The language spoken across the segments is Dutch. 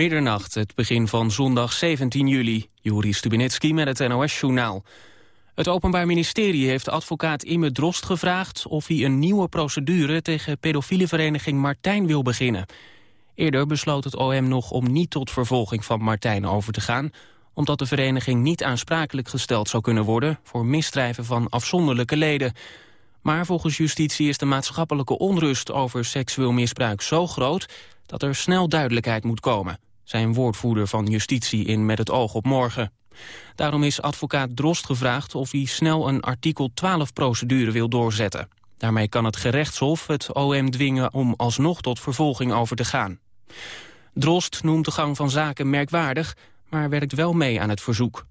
Middernacht, het begin van zondag 17 juli. Juri Stubinetski met het NOS-journaal. Het Openbaar Ministerie heeft advocaat Imme Drost gevraagd... of hij een nieuwe procedure tegen pedofiele vereniging Martijn wil beginnen. Eerder besloot het OM nog om niet tot vervolging van Martijn over te gaan... omdat de vereniging niet aansprakelijk gesteld zou kunnen worden... voor misdrijven van afzonderlijke leden. Maar volgens justitie is de maatschappelijke onrust over seksueel misbruik zo groot... dat er snel duidelijkheid moet komen zijn woordvoerder van justitie in Met het oog op morgen. Daarom is advocaat Drost gevraagd of hij snel een artikel 12-procedure wil doorzetten. Daarmee kan het gerechtshof het OM dwingen om alsnog tot vervolging over te gaan. Drost noemt de gang van zaken merkwaardig, maar werkt wel mee aan het verzoek.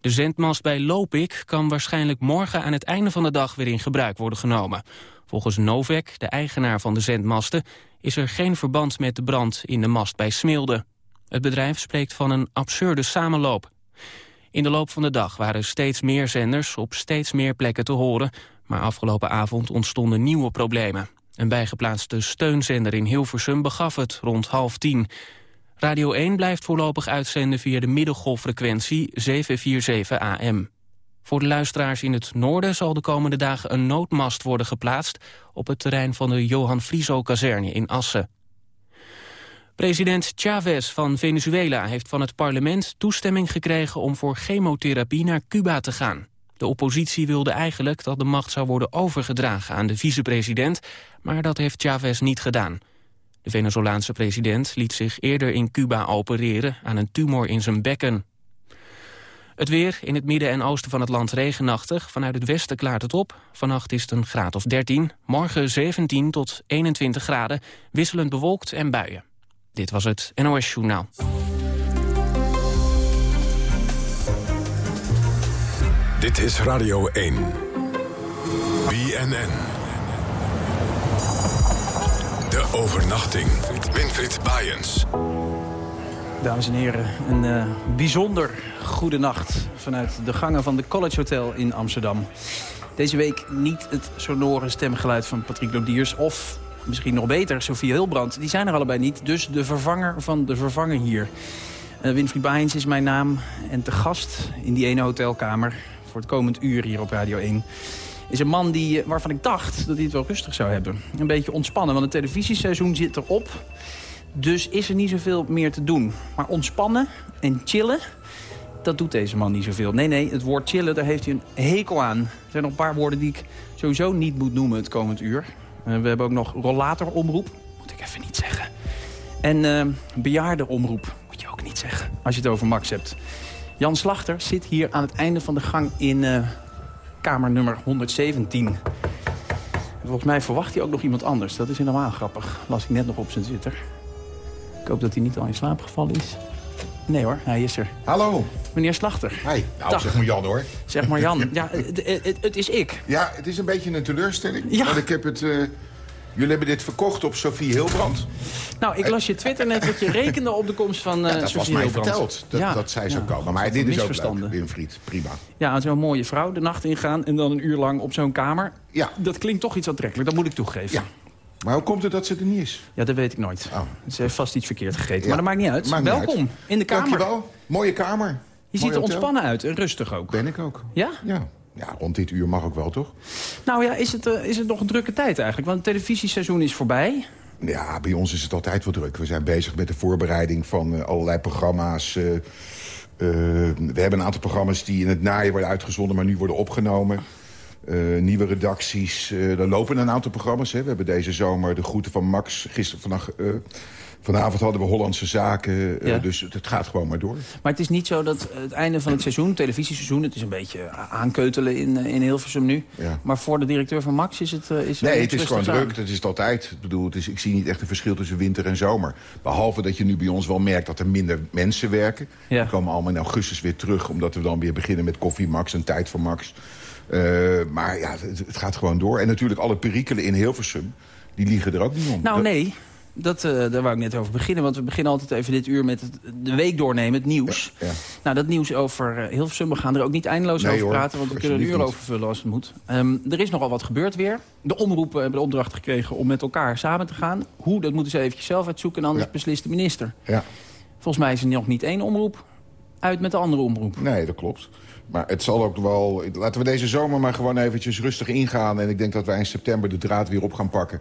De zendmast bij Lopik kan waarschijnlijk morgen aan het einde van de dag weer in gebruik worden genomen. Volgens Novek, de eigenaar van de zendmasten, is er geen verband met de brand in de mast bij Smilde. Het bedrijf spreekt van een absurde samenloop. In de loop van de dag waren steeds meer zenders op steeds meer plekken te horen... maar afgelopen avond ontstonden nieuwe problemen. Een bijgeplaatste steunzender in Hilversum begaf het rond half tien. Radio 1 blijft voorlopig uitzenden via de middengolffrequentie 747 AM. Voor de luisteraars in het noorden zal de komende dagen een noodmast worden geplaatst... op het terrein van de Johan Frieso-kazerne in Assen. President Chavez van Venezuela heeft van het parlement toestemming gekregen om voor chemotherapie naar Cuba te gaan. De oppositie wilde eigenlijk dat de macht zou worden overgedragen aan de vicepresident, maar dat heeft Chavez niet gedaan. De Venezolaanse president liet zich eerder in Cuba opereren aan een tumor in zijn bekken. Het weer in het midden en oosten van het land regenachtig. Vanuit het westen klaart het op. Vannacht is het een graad of 13. Morgen 17 tot 21 graden. Wisselend bewolkt en buien. Dit was het NOS Journaal. Dit is Radio 1. BNN. De overnachting. Winfried Bajens. Dames en heren, een uh, bijzonder goede nacht vanuit de gangen van de College Hotel in Amsterdam. Deze week niet het sonore stemgeluid van Patrick Lodiers of misschien nog beter Sofie Hilbrand. Die zijn er allebei niet, dus de vervanger van de vervanger hier. Uh, Winfried Baijens is mijn naam en te gast in die ene hotelkamer voor het komend uur hier op Radio 1 is een man die, eh, waarvan ik dacht dat hij het wel rustig zou hebben. Een beetje ontspannen, want het televisieseizoen zit erop. Dus is er niet zoveel meer te doen. Maar ontspannen en chillen, dat doet deze man niet zoveel. Nee, nee, het woord chillen, daar heeft hij een hekel aan. Er zijn nog een paar woorden die ik sowieso niet moet noemen het komend uur. Uh, we hebben ook nog rollatoromroep, moet ik even niet zeggen. En uh, bejaardenomroep, moet je ook niet zeggen, als je het over Max hebt. Jan Slachter zit hier aan het einde van de gang in uh, kamer nummer 117. Volgens mij verwacht hij ook nog iemand anders. Dat is helemaal grappig. Las ik net nog op zijn Twitter. Ik hoop dat hij niet al in slaap gevallen is. Nee hoor, hij is er. Hallo. Meneer Slachter. Hi. Nou, Dag. zeg maar Jan hoor. Zeg maar Jan. Ja, het, het, het, is ik. Ja, het is een beetje een teleurstelling. Ja. Want ik heb het... Uh, jullie hebben dit verkocht op Sofie Hilbrand. Nou, ik las je Twitter net dat je rekende op de komst van uh, ja, dat Sofie was mij verteld, dat, ja. dat zij zou komen. Maar dit is ook leuk, Winfried. Prima. Ja, zo'n mooie vrouw de nacht ingaan en dan een uur lang op zo'n kamer. Ja. Dat klinkt toch iets aantrekkelijk, dat moet ik toegeven. Ja. Maar hoe komt het dat ze er niet is? Ja, dat weet ik nooit. Oh. Ze heeft vast iets verkeerd gegeten. Maar dat maakt niet uit. Welkom in de kamer. Dankjewel. Mooie kamer. Je ziet er ontspannen uit en rustig ook. Ben ik ook. Ja? Ja. Ja, rond dit uur mag ook wel, toch? Nou ja, is het, uh, is het nog een drukke tijd eigenlijk? Want het televisieseizoen is voorbij. Ja, bij ons is het altijd wel druk. We zijn bezig met de voorbereiding van uh, allerlei programma's. Uh, we hebben een aantal programma's die in het najaar worden uitgezonden... maar nu worden opgenomen. Uh, nieuwe redacties. Uh, er lopen een aantal programma's. Hè. We hebben deze zomer de groeten van Max. Gisteren vannacht, uh, vanavond hadden we Hollandse Zaken. Ja. Dus het gaat gewoon maar door. Maar het is niet zo dat het einde van het seizoen, het televisieseizoen... het is een beetje aankeutelen in, in Hilversum nu. Ja. Maar voor de directeur van Max is het is Nee, het is gewoon druk. Dat is het altijd. Ik bedoel, het is, ik zie niet echt een verschil tussen winter en zomer. Behalve dat je nu bij ons wel merkt dat er minder mensen werken. Ja. Die komen allemaal in augustus weer terug... omdat we dan weer beginnen met Koffie Max en Tijd voor Max... Uh, maar ja, het, het, gaat gewoon door. En natuurlijk alle perikelen in Hilversum, die liegen er ook niet om. Nou, nee. dat, uh, daar wou ik net over beginnen. Want we beginnen altijd even dit uur met het, de week doornemen, het nieuws. Ja, Nou, dat nieuws over uh, Hilversum, we gaan er ook niet eindeloos over praten... want we kunnen een uur over vullen als het moet. Um, er is nogal wat gebeurd weer. De omroepen hebben de opdracht gekregen om met elkaar samen te gaan. Hoe, dat moeten ze eventjes zelf uitzoeken en anders ja. beslist de minister. Ja. Volgens mij is er nog niet één omroep uit met de andere omroep. Nee, dat klopt. Maar het zal ook wel... Laten we deze zomer maar gewoon eventjes rustig ingaan. En ik denk dat wij in september de draad weer op gaan pakken.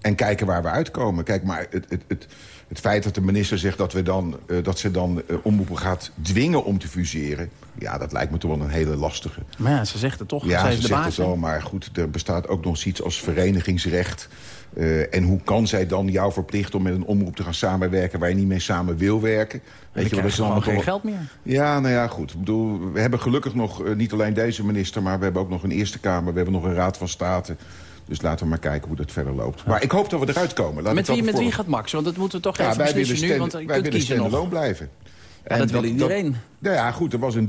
En kijken waar we uitkomen. Kijk, maar het, het, het, het feit dat de minister zegt dat, we dan, uh, dat ze dan uh, omroepen gaat dwingen om te fuseren... ja, dat lijkt me toch wel een hele lastige. Maar ja, ze zegt het toch. Ja, ze zegt baas, het wel, maar goed, er bestaat ook nog iets als verenigingsrecht... Uh, en hoe kan zij dan jou verplichten om met een omroep te gaan samenwerken... waar je niet mee samen wil werken? Weet je, dat is dan geen geld meer. Ja, nou ja, goed. Ik bedoel, we hebben gelukkig nog uh, niet alleen deze minister... maar we hebben ook nog een Eerste Kamer, we hebben nog een Raad van State... Dus laten we maar kijken hoe dat verder loopt. Maar ik hoop dat we eruit komen. Laat met wie, met wie gaat Max? Want dat moeten we toch ja, even beslissen nu. Want wij willen stand blijven. Ja, dat wil iedereen. Dat, nou ja, goed, er was een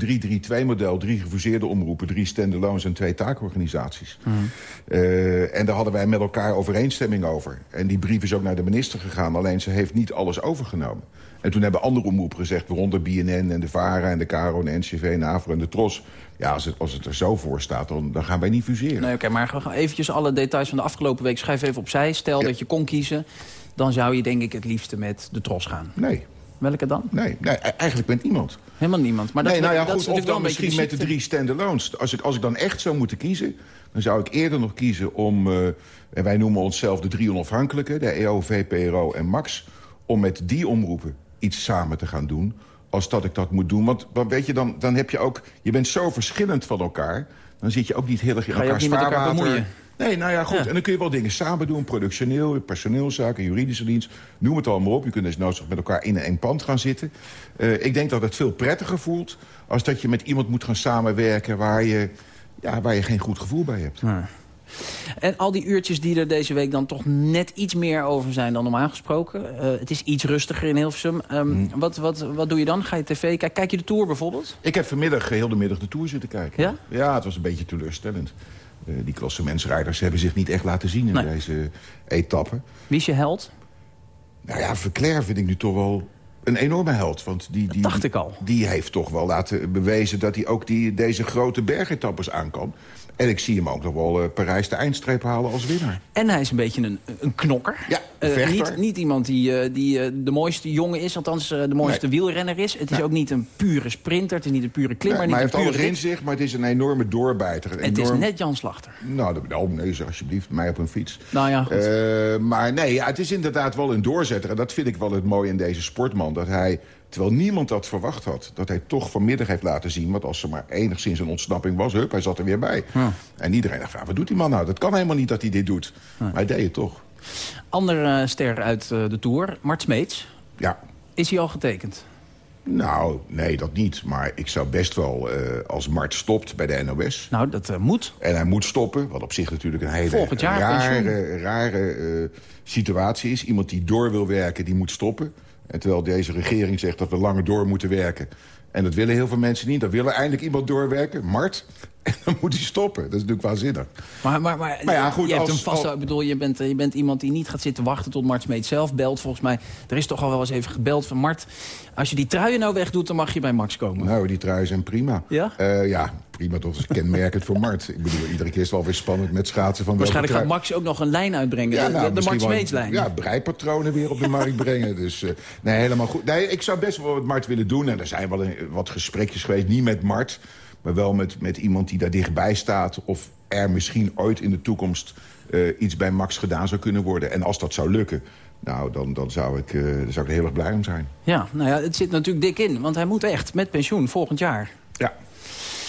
3-3-2-model. Drie gefuseerde omroepen, drie standalones en twee taakorganisaties. Hmm. Uh, en daar hadden wij met elkaar overeenstemming over. En die brief is ook naar de minister gegaan. Alleen ze heeft niet alles overgenomen. En toen hebben andere omroepen gezegd, waaronder BNN en de VARA en de KRO en de NCV en de AVRO en de TROS... Ja, als het, als het er zo voor staat, dan, dan gaan wij niet fuseren. Nee, oké, maar gaan eventjes alle details van de afgelopen week schrijf even opzij. Stel dat je kon kiezen, dan zou je denk ik het liefste met de TROS gaan. Nee. Welke dan? Nee, nee eigenlijk met niemand. Helemaal niemand. Maar dat, nee, nou ja, goed, of dan misschien met de drie standalones. Als ik, als ik dan echt zou moeten kiezen, dan zou ik eerder nog kiezen om... Uh, en wij noemen onszelf de drie onafhankelijke, de EO, VPRO en MAX... om met die omroepen iets samen te gaan doen als dat ik dat moet doen. Want dan, weet je, dan, dan heb je ook... Je bent zo verschillend van elkaar. Dan zit je ook niet heel erg in elkaars vaarwater. Nee, nou ja, goed. En dan kun je wel dingen samen doen. Productioneel, personeelszaken, juridische dienst. Noem het allemaal op. Je kunt dus nooit met elkaar in een pand gaan zitten. Uh, ik denk dat het veel prettiger voelt... als dat je met iemand moet gaan samenwerken... waar je, ja, waar je geen goed gevoel bij hebt. Ja. En al die uurtjes die er deze week dan toch net iets meer over zijn dan normaal gesproken. Uh, het is iets rustiger in Hilversum. Um, wat, wat, wat doe je dan? Ga je tv kijken? Kijk je de Tour bijvoorbeeld? Ik heb vanmiddag heel de middag de Tour zitten kijken. Ja? Ja, het was een beetje teleurstellend. Uh, die klassementsrijders hebben zich niet echt laten zien in nee. deze etappe. Wie is je held? Nou ja, Verclair vind ik nu toch wel een enorme held. Want die, die, dacht ik al. Die heeft toch wel laten bewezen dat hij ook die, deze grote bergetappes aan kan. En ik zie hem ook nog wel uh, Parijs de eindstreep halen als winnaar. En hij is een beetje een, een knokker. Ja, uh, niet, niet iemand die, uh, die de mooiste jongen is, althans de mooiste nee. wielrenner is. Het is ook niet een pure sprinter, het is niet een pure klimmer. Nee, maar hij heeft alles in zich, maar het is een enorme doorbijter. Een het enorm... is net Jan Slachter. Nou, oh, nee, alsjeblieft, mij op een fiets. Nou ja, goed. maar nee, ja, het is inderdaad wel een doorzetter. En dat vind ik wel het mooie in deze sportman. Dat hij Terwijl niemand dat verwacht had. Dat hij toch vanmiddag heeft laten zien. Want als er maar enigszins een ontsnapping was, hup, hij zat er weer bij. Ja. En iedereen dacht, wat doet die man nou? Dat kan helemaal niet dat hij dit doet. Ja. Maar hij deed het toch. Andere uh, ster uit uh, de Tour, Mart Smeets. Ja. Is hij al getekend? Nou, nee, dat niet. Maar ik zou best wel, uh, als Mart stopt bij de NOS... Nou, dat uh, moet. En hij moet stoppen, wat op zich natuurlijk een hele jaar, rare, rare uh, situatie is. Iemand die door wil werken, die moet stoppen. En terwijl deze regering zegt dat we langer door moeten werken... en dat willen heel veel mensen niet. Dan willen eindelijk iemand doorwerken, Mart. En dan moet hij stoppen. Dat is natuurlijk waanzinnig. Maar, maar, maar, maar ja, goed, je, hebt als, hem vast, ik bedoel, je, bent, je bent iemand die niet gaat zitten wachten tot Mart Smeet zelf belt. Volgens mij, er is toch al wel eens even gebeld van Mart... als je die truien nou wegdoet, dan mag je bij Max komen. Nou, die truien zijn prima. Ja? Uh, ja, prima. Dat is kenmerkend voor Mart. Ik bedoel, iedere keer is het wel weer spannend met schaatsen. Van Waarschijnlijk gaat Max ook nog een lijn uitbrengen. Ja, nou, de, de Mart Smeetslijn. Ja, breipatronen weer op de markt brengen. Dus uh, nee, helemaal goed. Nee, ik zou best wel wat Mart willen doen. En er zijn wel een, wat gesprekjes geweest. Niet met Mart maar wel met, met iemand die daar dichtbij staat... of er misschien ooit in de toekomst uh, iets bij Max gedaan zou kunnen worden. En als dat zou lukken, nou, dan, dan zou, ik, uh, zou ik er heel erg blij om zijn. Ja, nou ja, het zit natuurlijk dik in. Want hij moet echt met pensioen volgend jaar. Ja.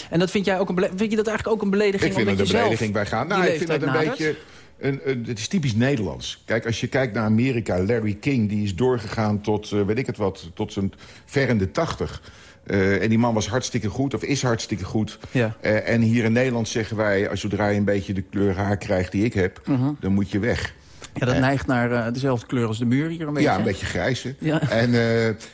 En dat vind, jij ook een vind je dat eigenlijk ook een belediging? Ik vind het een belediging bij gaan. Nou, ik vind dat een beetje... Een, een, het is typisch Nederlands. Kijk, als je kijkt naar Amerika, Larry King... die is doorgegaan tot, uh, weet ik het wat, tot zijn ver in de tachtig... Uh, en die man was hartstikke goed, of is hartstikke goed. Ja. Uh, en hier in Nederland zeggen wij... als zodra je een beetje de kleur haar krijgt die ik heb... Uh -huh. dan moet je weg. Ja, dat neigt naar dezelfde kleur als de muur hier een beetje. Ja, een beetje grijs. Ja. En,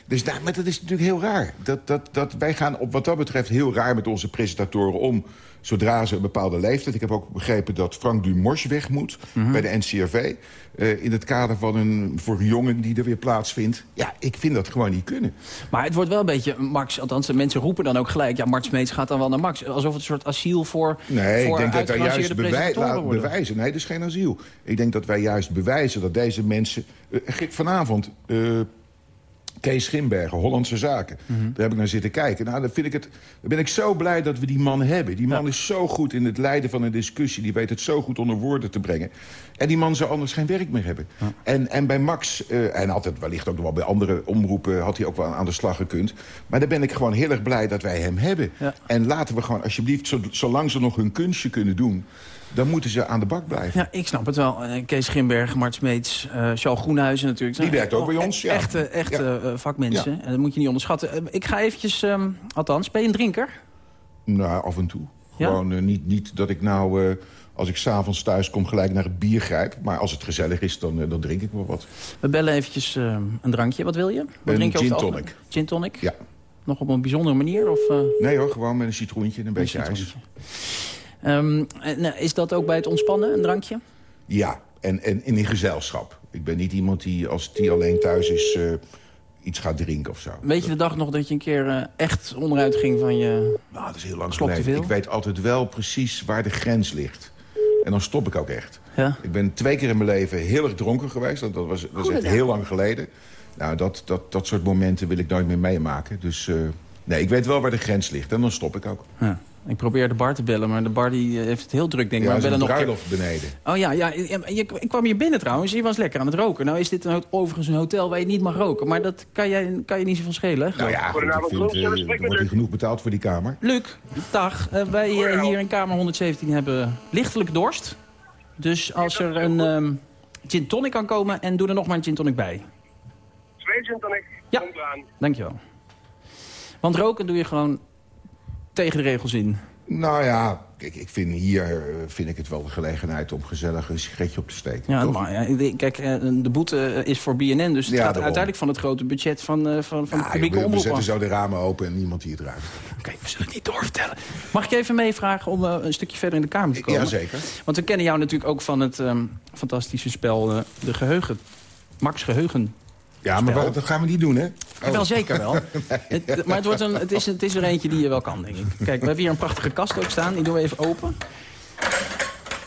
dus daar, maar dat is natuurlijk heel raar. Dat, dat, dat, wij gaan op wat dat betreft heel raar met onze presentatoren om. Zodra ze een bepaalde leeftijd... ik heb ook begrepen dat Frank Dumors weg moet Mhm. bij de NCRV... eh, in het kader van een jongen die er weer plaatsvindt. Ja, ik vind dat gewoon niet kunnen. Maar het wordt wel een beetje, Max, althans de mensen roepen dan ook gelijk... ja, Mart Smeets gaat dan wel naar Max. Alsof het een soort asiel voor Nee, voor ik denk dat wij juist bewij laten bewijzen. Nee, dat is geen asiel. Ik denk dat wij juist bewijzen dat deze mensen... eh, vanavond, eh, Kees Schimbergen, Hollandse Zaken. Mhm. Daar heb ik naar zitten kijken. Nou, dan, vind ik het, dan ben ik zo blij dat we die man hebben. Die man is zo goed in het leiden van een discussie. Die weet het zo goed onder woorden te brengen. En die man zou anders geen werk meer hebben. En, en bij Max, eh, en altijd wellicht ook nog wel bij andere omroepen... had hij ook wel aan de slag gekund. Maar dan ben ik gewoon heel erg blij dat wij hem hebben. Ja. En laten we gewoon alsjeblieft, zo- zolang ze nog hun kunstje kunnen doen... dan moeten ze aan de bak blijven. Ja, ik snap het wel. Eh, Kees Grimberg, Mart Smeets, Charles Groenhuizen natuurlijk. Die werkt ook bij ons, ja. Echte, echte Ja. eh, vakmensen. En dat moet je niet onderschatten. Ik ga eventjes, ehm, althans, ben je een drinker? Nou, af en toe. Ja? Gewoon niet, niet dat ik nou, als ik s'avonds thuis kom, gelijk naar het bier grijp. Maar als het gezellig is, dan, dan drink ik wel wat. We bellen eventjes ehm, een drankje. Wat wil je? Wat Een je gin tonic. Gin tonic? Ja. Nog op een bijzondere manier? Of, Nee hoor, gewoon met een citroentje en een beetje een ijs. citroentje? En, eh, is dat ook bij het ontspannen, een drankje? Ja, en, en, en in gezelschap. Ik ben niet iemand die, als die alleen thuis is, eh, iets gaat drinken of zo. Weet je de dag nog dat je een keer eh, echt onderuit ging van je... Nou, dat is heel lang geleden. veel? Ik weet altijd wel precies waar de grens ligt. En dan stop ik ook echt. Ja? Ik ben twee keer in mijn leven heel erg dronken geweest. Dat, dat was, dat is echt heel lang geleden. Nou, dat, dat, dat soort momenten wil ik nooit meer meemaken. Dus nee, ik weet wel waar de grens ligt. En dan stop ik ook. ja. Ik probeer de bar te bellen, maar de bar die eh, heeft het heel druk, denk ik. Ja, maar we is een bellen nog bruiloft beneden. Oh ja, ja je, je- ik kwam hier binnen trouwens. Je was lekker aan het roken. Nou is dit een, overigens een hotel waar je niet mag roken. Maar dat kan, jij, kan je niet zoveel schelen. hè? Nou ja, goed, ik vind, eh, er wordt hier genoeg betaald voor die kamer. Luc, dag. Eh, wij hier in kamer 117 hebben lichtelijk dorst. Dus als er een ehm gin tonic kan komen en doe er nog maar een gin tonic bij. Twee gin tonic. Ja. Dankjewel. Want roken doe je gewoon tegen de regels in. Nou ja, kijk, ik vind hier eh, vind ik het wel de gelegenheid om gezellig een sigaretje op te steken. Ja, toch? maar ja, kijk, eh, de boete eh, is voor BNN, dus het Ja, gaat uiteindelijk van het grote budget van, van, van Ja, de publieke we, we omroep zetten zo de ramen open en niemand die het ruikt. Oké, we zullen het niet doorvertellen. Mag ik je even meevragen om een stukje verder in de kamer te komen? Jazeker. Want we kennen jou natuurlijk ook van het ehm, fantastische spel De Geheugen. Max Geheugen. Ja, maar Spel. dat gaan we niet doen, hè? Oh. Wel zeker wel. Het- maar het, wordt een, het, is, het is er eentje die je wel kan, denk ik. Kijk, we hebben hier een prachtige kast ook staan. Die doen we even open.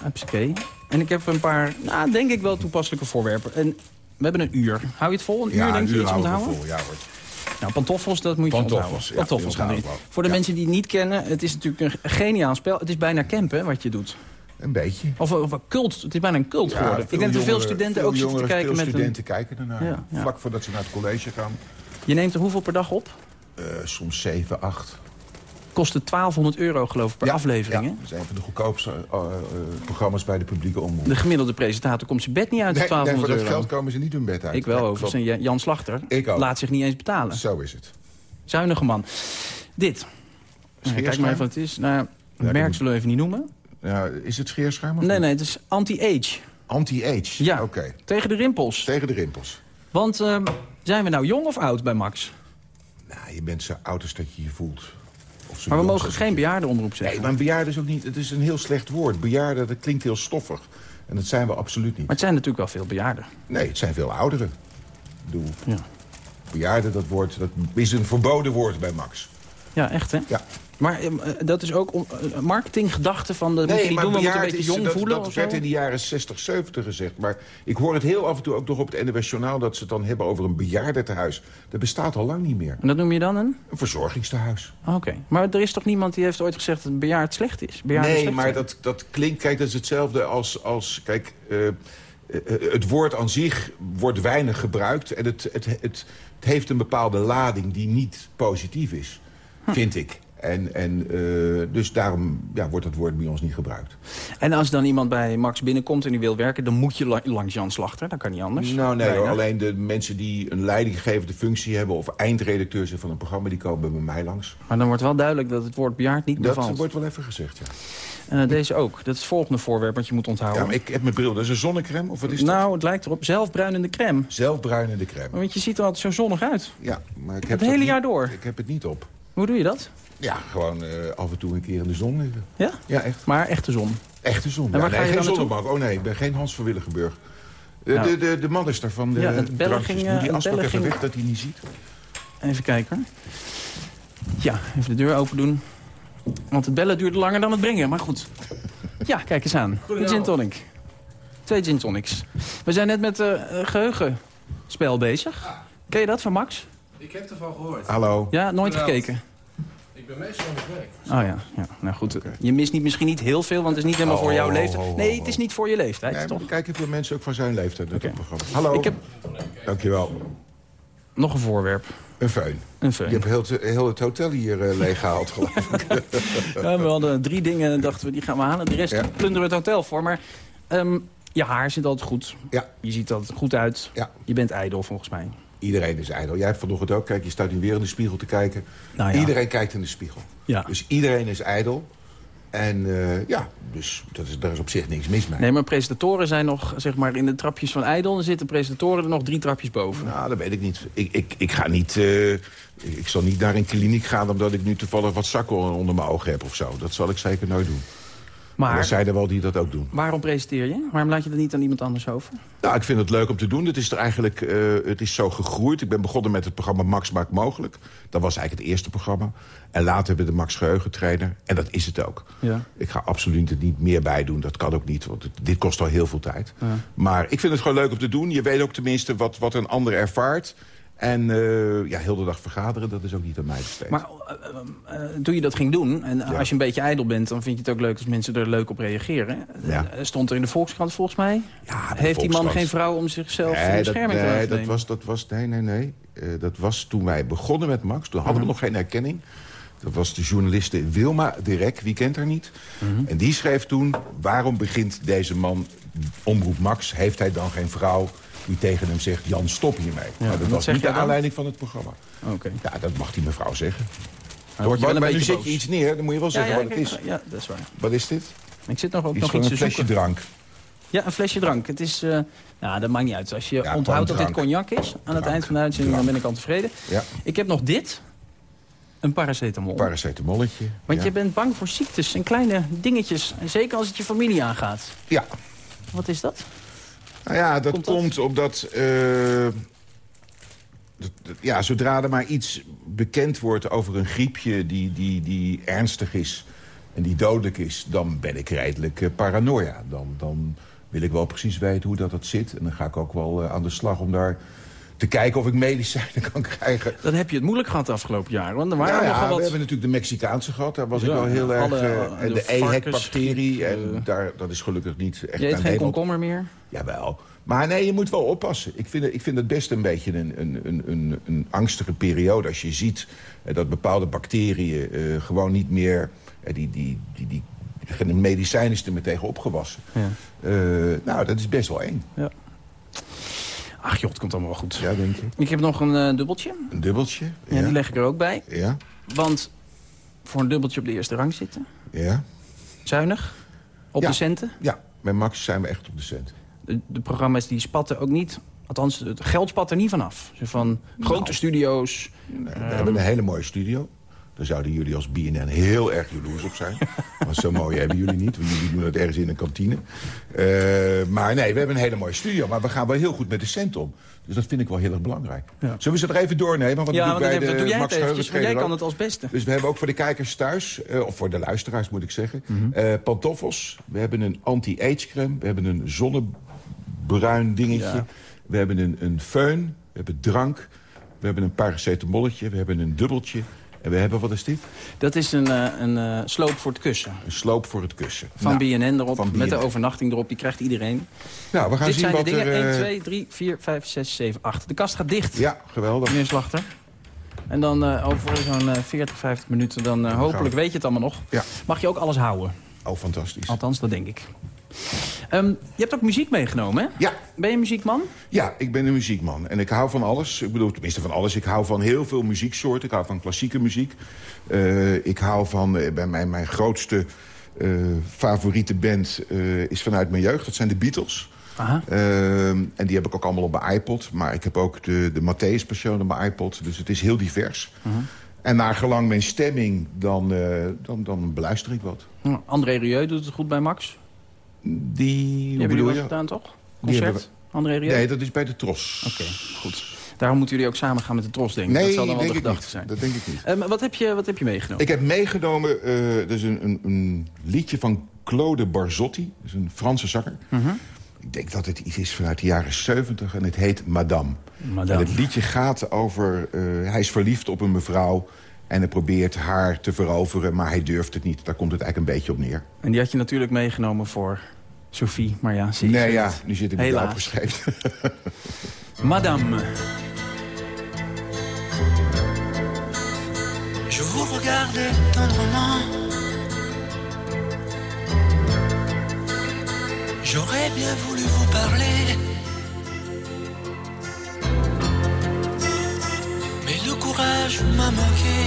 Hupsakee. En ik heb een paar, nou, denk ik wel toepasselijke voorwerpen. En we hebben een uur. Hou je het vol? Een uur, Ja, denk je uur iets onthouden? vol. Ja, hoor. Nou, pantoffels, dat moet je Pantoffels, onthouden. ja, pantoffels die gaan. Voor de Ja. mensen die het niet kennen, het is natuurlijk een geniaal spel. Het is bijna campen, wat je doet. Een beetje. Of, of een cult. Het is bijna een cult Ja, geworden. Ik denk dat er veel studenten veel ook zitten te kijken veel met een... studenten kijken ernaar. Ja, ja. Vlak voordat ze naar het college gaan. Je neemt er hoeveel per dag op? Eh, soms 7, 8. Kost het 1200 euro geloof ik per aflevering, Ja, hè? dat is een van de goedkoopste eh, eh, programma's bij de publieke omroep. De gemiddelde presentator komt zijn bed niet uit de Nee, nee, voor 1200 dat euro. geld komen ze niet hun bed uit. Ik wel Ja, overigens. En Jan Slachter Ik ook. laat zich niet eens betalen. Zo is het. Zuinige man. Dit. Nou, kijk maar even wat het is. Nou, het merk zullen we even niet noemen. Ja, is het scheerschuim? of Nee, niet? nee, het is anti-age. Anti-age? Ja, Oké. tegen de rimpels. Tegen de rimpels. Want ehm, zijn we nou jong of oud bij Max? Nou, je bent zo oud als dat je je voelt. Of Maar we mogen geen bejaardenomroep zeggen. Nee, maar een bejaarde is ook niet... Het is een heel slecht woord. Bejaarde, dat klinkt heel stoffig. En dat zijn we absoluut niet. Maar het zijn natuurlijk wel veel bejaarden. Nee, het zijn veel ouderen. Bedoel, Ja, bejaarde, dat woord, dat is een verboden woord bij Max. Ja echt hè? Ja. Maar ehm, eh, dat is ook eh, marketinggedachte van de... moet je doen, een bejaard beetje jong dat, voelen Dat werd in de jaren 60, 70 gezegd. Maar ik hoor het heel af en toe ook nog op het NWS Journaal... dat ze het dan hebben over een bejaardentehuis. Dat bestaat al lang niet meer. En dat noem je dan een? Een verzorgingstehuis. Oké. Maar er is toch niemand die heeft ooit gezegd dat een bejaard slecht is? Bejaarden nee, slecht maar zijn? dat, dat klinkt... Kijk, dat is hetzelfde als... als kijk, eh, eh, het woord aan zich wordt weinig gebruikt. En het, het, het, het heeft een bepaalde lading die niet positief is. Vind ik. En, en, eh, dus daarom ja, wordt dat woord bij ons niet gebruikt. En als dan iemand bij Max binnenkomt en die wil werken... dan moet je la- langs Jan Slachter, dat kan niet anders. Nou, nee, hoor. Alleen de mensen die een leidinggevende functie hebben... of eindredacteur zijn van een programma, die komen bij mij langs. Maar dan wordt wel duidelijk dat het woord bejaard niet Dat bevalt. wordt wel even gezegd, ja. En eh, deze ook. Dat is het volgende voorwerp wat je moet onthouden. Ja, maar ik heb mijn bril. Dat is een zonnecrème, of wat is dat? nou, het lijkt erop. Zelfbruinende crème. Zelfbruinende crème. Want je ziet er altijd zo zonnig uit. Ja, maar ik heb Het dat hele niet- jaar door. Ik heb het niet op. Hoe doe je dat? Ja, gewoon eh, af en toe een keer in de zon liggen. Ja? Ja, echt. Maar echte zon. Echte zon. En waar Ja, ga nee, je geen zonnebank. Oh nee, ik ben geen Hans van Willigenburg. De, Nou. de, de, de man is daar van de Ja, het bellen ging, Doe die eh, afspraak even ging- weg dat hij niet ziet. Even kijken. hoor. Ja, even de deur open doen. Want het bellen duurde langer dan het brengen, maar goed. Ja, kijk eens aan. Een gin tonic. Twee gin tonics. We zijn net met het geheugenspel bezig. Ken je dat van Max? Ik heb ervan gehoord. Hallo. Ja, nooit gekeken. Ik ben meestal aan het werk. Oh ja, ja. nou goed. Je mist niet, misschien niet heel veel, want het is niet helemaal voor Oh, jouw oh, leeftijd. oh, oh, Nee, het is niet voor je leeftijd, Nee, toch? we kijken veel mensen ook van zijn leeftijd het programma. Hallo. Ik heb Dankjewel. nog een voorwerp. Een föhn. Een Je hebt heel, het- heel het hotel hier uh, leeggehaald, geloof ik. Ja, we hadden drie dingen, dachten we, die gaan we halen. De rest Ja. plunderen we het hotel voor. Maar ehm, je haar zit altijd goed. Ja. Je ziet er altijd goed uit. Ja. Je bent ijdel, volgens mij. Iedereen is ijdel. Jij hebt vanochtend ook, kijk, je staat nu weer in de spiegel te kijken. Nou ja. Iedereen kijkt in de spiegel. Ja. Dus iedereen is ijdel. En eh, ja, dus dat is, daar is op zich niks mis mee. Nee, maar presentatoren zijn nog, zeg maar, in de trapjes van ijdel. Dan zitten presentatoren er nog drie trapjes boven. Nou, dat weet ik niet. Ik, ik, ik ga niet... eh, ik zal niet naar een kliniek gaan omdat ik nu toevallig wat zakken onder mijn ogen heb of zo. Dat zal ik zeker nooit doen. Maar er zijn er wel die dat ook doen. waarom presenteer je? Waarom laat je dat niet aan iemand anders over? Nou, ik vind het leuk om te doen. Het is er eigenlijk, eh, het is zo gegroeid. Ik ben begonnen met het programma Max Maakt Mogelijk. Dat was eigenlijk het eerste programma. En later hebben we de Max Geheugentrainer. En dat is het ook. Ja. Ik ga absoluut er niet meer bij doen. Dat kan ook niet, want het- dit kost al heel veel tijd. Ja. Maar ik vind het gewoon leuk om te doen. Je weet ook tenminste wat, wat een ander ervaart. En eh, ja, heel de dag vergaderen, dat is ook niet aan mij besteed. Maar eh, toen je dat ging doen, en Ja. als je een beetje ijdel bent... dan vind je het ook leuk als mensen er leuk op reageren. Ja. Stond er in de Volkskrant volgens mij? Ja, Heeft die man geen vrouw om zichzelf in Nee, dat, bescherming te nee, laten dat was, dat was, nee, nee, nee. Dat was toen wij begonnen met Max. Toen hadden we nog geen erkenning. Dat was de journaliste Wilma Direk, wie kent haar niet? En die schreef toen, waarom begint deze man Omroep Max? Heeft hij dan geen vrouw die tegen hem zegt, Jan, stop hiermee? maar dat was niet de aanleiding van het programma. Oké. Ja, dat mag die mevrouw zeggen. Maar een nu zet je iets neer, dan moet je wel zeggen ja, wat het is. ja, dat is waar. Wat is dit? Ik zit nog ook Iets nog van iets een flesje zoeken. drank. Ja, een flesje drank. Het is, nou, dat maakt niet uit. Als je onthoudt dat dit cognac is aan het eind van de uitzending, dan ben ik al tevreden. Ja, Ik heb nog dit. Een paracetamol. paracetamolletje. Want je bent bang voor ziektes en kleine dingetjes. Zeker als het je familie aangaat. Ja, Wat is dat? Nou ja, dat Komt komt, dat? omdat... eh, ja, zodra er maar iets bekend wordt over een griepje die, die, die ernstig is... en die dodelijk is, dan ben ik redelijk eh, paranoia. Dan, dan wil ik wel precies weten hoe dat, dat zit. En dan ga ik ook wel eh, aan de slag om daar te kijken of ik medicijnen kan krijgen. Dan heb je het moeilijk gehad de afgelopen jaren. Want er waren Nou ja, nogal we wat... hebben natuurlijk de Mexicaanse gehad. Daar was ik Ja, wel heel erg... alle, eh, eh, en de de EHEC-bacterie. En eh, daar, dat is gelukkig niet echt Je eet geen komkommer meer? Jawel. Maar nee, je moet wel oppassen. Ik vind ik vind het best een beetje een, een, een, een, angstige periode. Als je ziet eh, dat bepaalde bacteriën eh, gewoon niet meer... eh, die, die, die, die, medicijn is er meer tegen opgewassen. Ja. Eh, nou, dat is best wel eng. Ach joh, het komt allemaal wel goed. Ja, denk je? Ik heb nog een eh, dubbeltje. Een dubbeltje. Ja. Die leg ik er ook bij. ja. Want voor een dubbeltje op de eerste rang zitten. ja. Zuinig. Op Ja. de centen. Ja, bij Max zijn we echt op de cent. De, de programma's die spatten ook niet... Althans, het geld spat er niet vanaf. Zo van Nou. grote studio's. We hebben een hele mooie studio. Daar zouden jullie als BNN heel erg jaloers op zijn. Want zo mooi hebben jullie niet. Want jullie doen het ergens in een kantine. Eh, maar nee, we hebben een hele mooie studio. Maar we gaan wel heel goed met de cent om. Dus dat vind ik wel heel erg belangrijk. Ja. Zullen we ze er even doornemen? Want Ja, doe want ik dan bij heb- de doe jij het Max eventjes. Jij kan het als beste. Dus we hebben ook voor de kijkers thuis, eh, of voor de luisteraars moet ik zeggen... Mhm. eh, pantoffels, we hebben een anti-age crème... we hebben een zonnebruin dingetje... Ja. we hebben een, een föhn, we hebben drank... we hebben een paracetamolletje, we hebben een dubbeltje... en we hebben, wat is dit? Dat is een, eh, een eh, sloop voor het kussen. Een sloop voor het kussen. Van nou, BNN erop. van Met de overnachting erop. Die krijgt iedereen. nou, we gaan Dit zien zijn de wat dingen. er... 1, eh, 2, 3, 4, 5, 6, 7, 8. De kast gaat dicht. Ja, geweldig. Meneer Slachter. En dan eh, over zo'n eh, 40, 50 minuten, dan eh, hopelijk weet je het allemaal nog. Ja. Mag je ook alles houden. Oh, fantastisch. Althans, dat denk ik. Ehm, je hebt ook muziek meegenomen, hè? Ja, Ben je muziekman? Ja, ik ben een muziekman. En ik hou van alles. Ik bedoel, tenminste van alles. Ik hou van heel veel muzieksoorten. Ik hou van klassieke muziek. Eh, ik hou van... eh, bij mijn, mijn grootste eh, favoriete band is vanuit mijn jeugd. Dat zijn de Beatles. Aha. Ehm, en die heb ik ook allemaal op mijn iPod. Maar ik heb ook de, de Matthäus Passion op mijn iPod. Dus het is heel divers. En naar gelang mijn stemming, dan, eh, dan, dan beluister ik wat. André Rieu doet het goed bij Max. Die, hoe hebben jullie gedaan, toch? Concert? André Rieu? Nee, dat is bij de Tros. Oké, goed. Daarom moeten jullie ook samen gaan met de Tros, denk ik. Nee, dat zal dan wel de ik gedachte zijn. Dat denk ik niet. Eh, wat, heb je, wat heb je meegenomen? Ik heb meegenomen, eh dus een, een, een liedje van Claude Barzotti. Dat is een Franse zanger. Mhm. Ik denk dat het iets is vanuit de jaren 70 en het heet Madame. Madame. En het liedje gaat over... eh, hij is verliefd op een mevrouw en hij probeert haar te veroveren... maar hij durft het niet. Daar komt het eigenlijk een beetje op neer. En die had je natuurlijk meegenomen voor Sophie. Maar ja, ze nee, er ja, niet. nu zit ik Helaas. opgeschreven. Madame. Je vous regardais tendrement. J'aurais bien voulu vous parler. Mais le courage m'a manqué.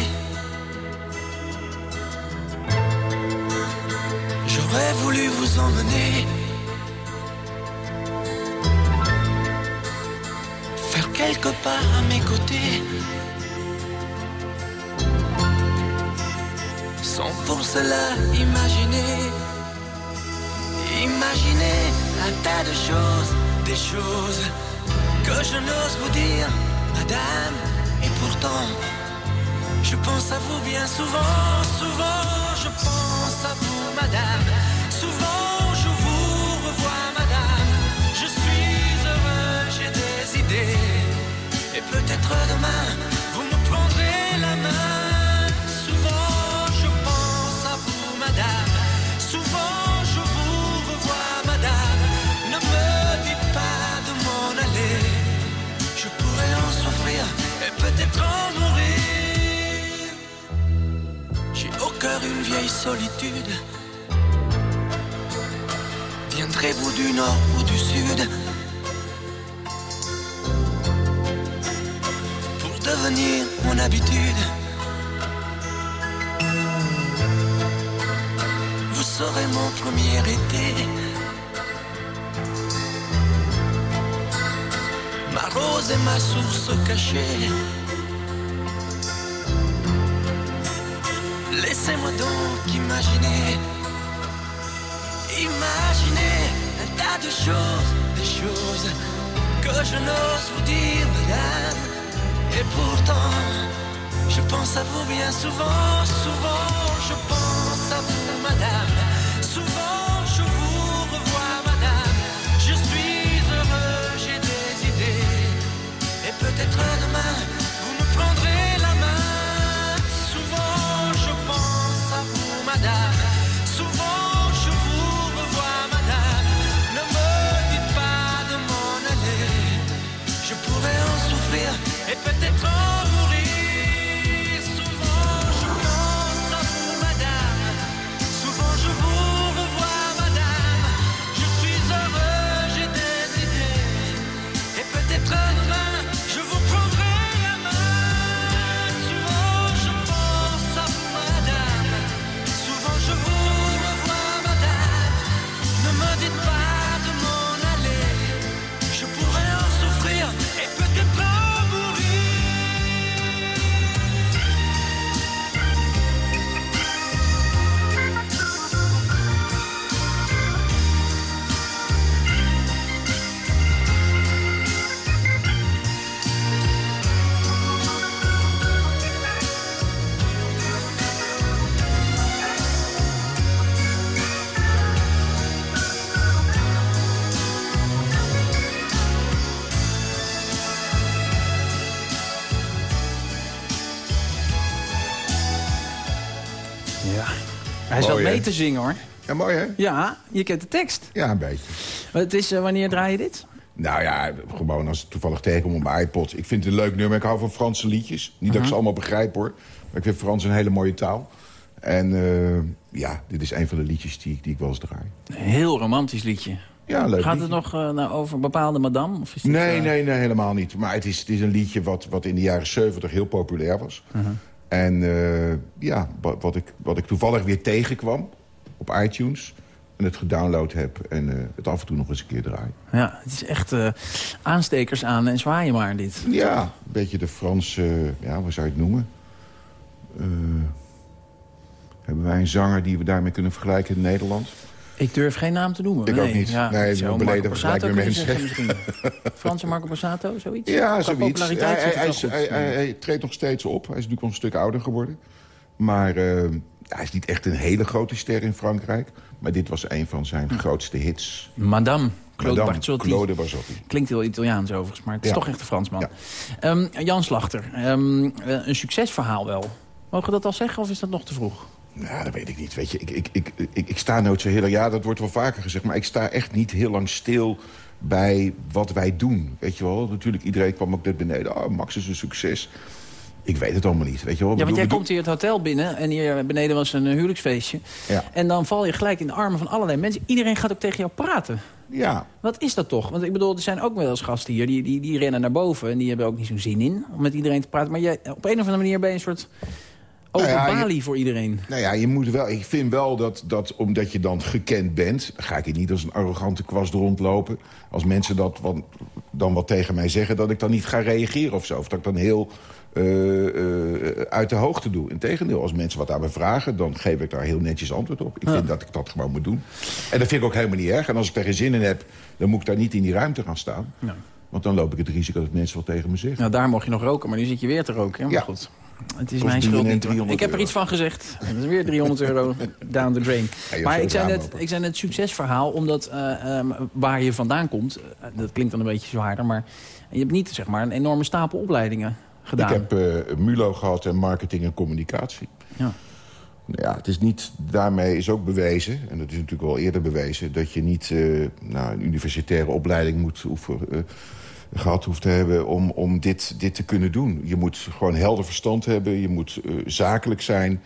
J'aurais voulu vous emmener. Faire quelques pas à mes côtés. Sans pour cela imaginer, imaginer un tas de choses, des choses que je n'ose vous dire, madame. Et pourtant, je pense à vous bien souvent, souvent, je pense à vous, madame. Souvent, je vous revois, madame. Je suis heureux, j'ai des idées. Et peut-être demain, vous me prendrez la main. Souvent, je pense à vous, madame. Souvent, je vous revois, madame. Ne me dites pas de m'en aller. Je pourrais en souffrir et peut-être en cœur une vieille solitude. Viendrez-vous du nord ou du sud? Pour devenir mon habitude Vous serez mon premier été. Ma rose et ma source cachée. Laissez-moi donc imaginer, imaginer un tas de choses, des choses que je n'ose vous dire, madame. Et pourtant, je pense à vous bien souvent, souvent, je pense à vous, madame. Souvent, je vous revois, madame. Je suis heureux, j'ai des idées. Et peut-être demain, Te zingen, hoor. Ja, mooi hè? Ja, je kent de tekst. Ja, een beetje. Het is, eh, wanneer draai je dit? Nou ja, gewoon als het toevallig tegenkomt op mijn iPod. Ik vind het een leuk nummer. Ik hou van Franse liedjes. Niet dat ik ze allemaal begrijp hoor. Maar ik vind Frans een hele mooie taal. En eh, ja, dit is een van de liedjes die, ik- die ik wel eens draai. Een heel romantisch liedje. Ja, leuk Gaat liedje. het nog eh, nou, over bepaalde madame? Of is dit, Nee, nee, nee, helemaal niet. Maar het is, het is een liedje wat, wat in de jaren 70 heel populair was. En eh, ja, wat, wat, ik, wat ik toevallig weer tegenkwam op iTunes... en het gedownload heb en eh, het af en toe nog eens een keer draai. Ja, het is echt eh, aanstekers aan en zwaaien maar dit. Ja, een beetje de Franse, ja, hoe zou je het noemen? Hebben wij een zanger die we daarmee kunnen vergelijken in Nederland? Ik durf geen naam te noemen. Ik nee. ook niet. Ja, Nee, beleden vergelijk weer mensen. Franse Marco Borsato, zoiets? Ja, zoiets. Hij, treedt nog steeds op. Hij is natuurlijk wel een stuk ouder geworden. Maar eh, hij is niet echt een hele grote ster in Frankrijk. Maar dit was een van zijn grootste hits. Madame Claude Barzotti. Claude Barzotti. Klinkt heel Italiaans overigens, maar het is Ja. toch echt een Fransman. Ja. Ehm, Jan Slachter, ehm, eh, een succesverhaal wel. Mogen we dat al zeggen of is dat nog te vroeg? Nou, dat weet ik niet. Weet je, ik, ik, ik, ik, ik sta nooit zo heel lang... Ja, dat wordt wel vaker gezegd. Maar ik sta echt niet heel lang stil bij wat wij doen. Weet je wel? Natuurlijk, iedereen kwam ook net beneden. Oh, Max is een succes. Ik weet het allemaal niet. Weet je wel? Ja, want jij komt hier het hotel binnen en hier beneden was een eh, huwelijksfeestje. Ja. En dan val je gelijk in de armen van allerlei mensen. Iedereen gaat ook tegen jou praten. Ja, Wat is dat toch? Want ik bedoel, er zijn ook wel eens gasten hier... die, die, die rennen naar boven en die hebben ook niet zo'n zin in... om met iedereen te praten. Maar jij, op een of andere manier ben je een soort open Nou ja, je- balie voor iedereen. Nou ja, je moet wel, ik vind wel dat, dat omdat je dan gekend bent... ga ik hier niet als een arrogante kwast rondlopen. Als mensen dat wat, dan wat tegen mij zeggen... dat ik dan niet ga reageren of zo. Of dat ik dan heel eh, eh, uit de hoogte doe. Integendeel, als mensen wat aan me vragen... dan geef ik daar heel netjes antwoord op. Ik vind dat ik dat gewoon moet doen. En dat vind ik ook helemaal niet erg. En als ik daar geen zin in heb... dan moet ik daar niet in die ruimte gaan staan. Ja. Want dan loop ik het risico dat mensen wat tegen me zeggen. Nou, daar mocht je nog roken, maar nu zit je weer te roken. hè? Maar Ja. goed, het is mijn schuld 300 niet. hoor. 300 Ik heb er iets van gezegd. Dat is weer 300 euro down the drain. Ja, maar ik zei, het net, ik zei net succesverhaal, omdat eh, ehm, waar je vandaan komt... eh, dat klinkt dan een beetje zwaarder, maar je hebt niet zeg maar, een enorme stapel opleidingen gedaan. Ik heb eh, MULO gehad en marketing en communicatie. Ja. Ja, het is niet, daarmee is ook bewezen, en dat is natuurlijk wel eerder bewezen... dat je niet eh, nou, een universitaire opleiding moet hoeven, eh, gehad hoeft te hebben om, om dit, dit te kunnen doen. Je moet gewoon helder verstand hebben, je moet eh, zakelijk zijn...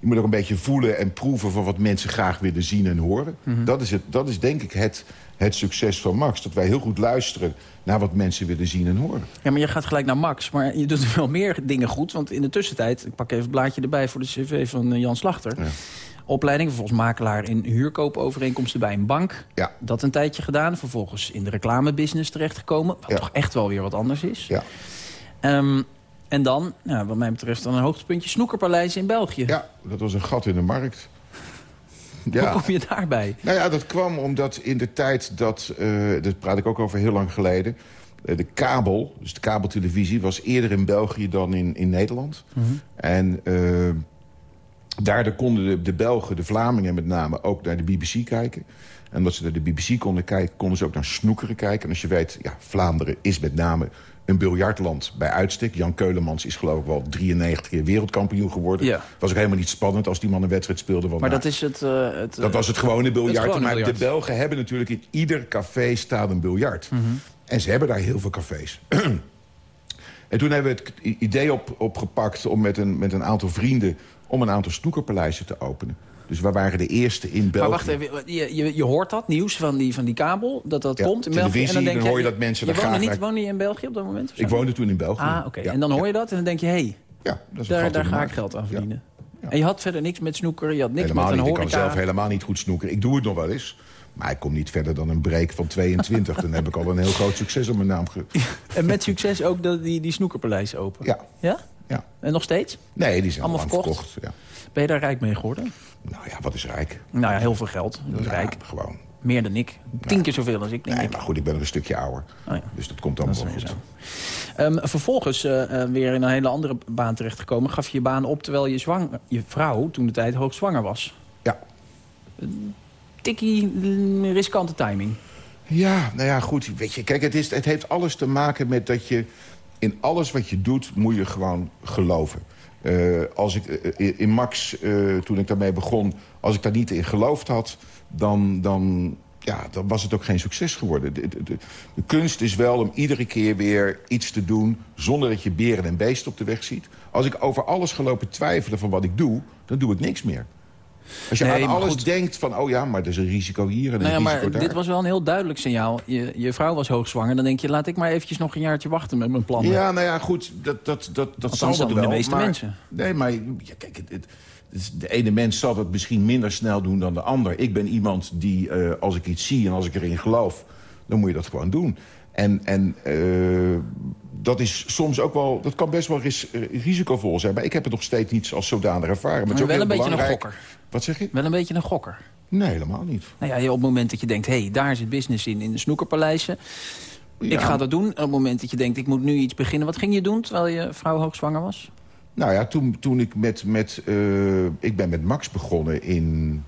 Je moet ook een beetje voelen en proeven van wat mensen graag willen zien en horen. dat, is het, dat is denk ik het, het succes van Max. Dat wij heel goed luisteren naar wat mensen willen zien en horen. Ja, maar je gaat gelijk naar Max. Maar je doet wel meer dingen goed. Want in de tussentijd, ik pak even het blaadje erbij voor de cv van eh, Jan Slachter. Ja. Opleiding, vervolgens makelaar in huurkoopovereenkomsten bij een bank. Ja. Dat een tijdje gedaan. Vervolgens in de reclamebusiness terechtgekomen. Wat Ja. toch echt wel weer wat anders is. Ja, Ehm, en dan, nou, wat mij betreft, dan een hoogtepuntje snoekerpaleis in België. ja dat was een gat in de markt. Hoe kom je daarbij? Nou ja, dat kwam omdat in de tijd dat... eh dat praat ik ook over heel lang geleden... eh, de kabel, dus de kabeltelevisie... was eerder in België dan in, in Nederland. En eh, daardoor konden de, de Belgen, de Vlamingen met name... ook naar de BBC kijken. En omdat ze naar de BBC konden kijken... konden ze ook naar snoekeren kijken. En als je weet, ja, Vlaanderen is met name een biljartland bij uitstek. Jan Keulemans is geloof ik wel 93 keer wereldkampioen geworden. Ja. Was ook helemaal niet spannend als die man een wedstrijd speelde. Want, Maar nou, dat is het... eh, het dat was het gewone biljart. gewone maar biljart. de Belgen hebben natuurlijk in ieder café staat een biljart. Mhm. En ze hebben daar heel veel cafés. en toen hebben we het idee op, opgepakt om met een, met een aantal vrienden... om een aantal snoekerpaleizen te openen. Dus we waren de eerste in België. Maar wacht even, je, je, je hoort dat nieuws van die, van die kabel, dat dat Ja, komt in België. en dan, denk dan hoor je dat mensen je er woonde graag niet, woonde je in België op dat moment? Ik woonde toen in België. Ah, oké. Ja, En dan hoor je dat en dan denk je, hé, hey, Ja, daar, daar ga ik geld aan verdienen. En je had verder niks met snoeker, je had niks Helemaal met niet. een Ik kan zelf helemaal niet goed snoekeren. Ik doe het nog wel eens. Maar ik kom niet verder dan een break van 22. Dan heb ik al een heel groot succes op mijn naam. Ge... En met succes ook dat die, die snoekerpaleis open. Ja. Ja? Ja. En nog steeds? Nee, die zijn Allemaal verkocht? verkocht. Ja. Ben je daar rijk mee geworden? Nou ja, wat is rijk? Nou ja, heel veel geld. Dat is Ja, rijk. Gewoon. Meer dan ik. Tien keer zoveel als ik, denk Nee, ik. maar goed, ik ben een stukje ouder. Oh ja. Dus dat komt Dat is wel goed. Ehm, vervolgens eh, eh, weer in een hele andere baan terechtgekomen. Gaf je je baan op terwijl je, zwang, je vrouw toen de tijd hoogzwanger was. Ja. Tikkie riskante timing. Ja, nou ja, goed. Weet je, kijk, het, is, het heeft alles te maken met dat je... in alles wat je doet, moet je gewoon geloven. Eh, als ik, eh, in Max, eh, toen ik daarmee begon... als ik daar niet in geloofd had, dan, dan, ja, dan was het ook geen succes geworden. De, de, de- de kunst is wel om iedere keer weer iets te doen... zonder dat je beren en beesten op de weg ziet. Als ik over alles gelopen twijfelen van wat ik doe... dan doe ik niks meer. Als je Nee, aan maar alles goed. denkt van... oh ja, maar er is een risico hier en een Nou ja, risico maar daar. dit was wel een heel duidelijk signaal. Je, je vrouw was hoogzwanger. Dan denk je, laat ik maar eventjes nog een jaartje wachten met mijn plannen. Ja, nou ja, goed, dat, dat, dat, dat zal dat doen de wel. meeste maar, mensen. Nee, maar ja, kijk, het, het, de ene mens zal het misschien minder snel doen dan de ander. Ik ben iemand die, eh, als ik iets zie en als ik erin geloof... dan moet je dat gewoon doen. En, en eh, dat is soms ook wel, dat kan best wel ris- risicovol zijn. Maar ik heb het nog steeds niet als zodanig ervaren. Maar ook wel een beetje een gokker. Wat zeg je? Wel een beetje een gokker. Nee, helemaal niet. Nou ja, op het moment dat je denkt, hé, hey, daar zit business in, in de snoekerpaleizen. Ik ga dat doen. Op het moment dat je denkt, ik moet nu iets beginnen. Wat ging je doen terwijl je vrouw hoogzwanger was? Nou ja, toen, toen ik met... met eh, ik ben met Max begonnen in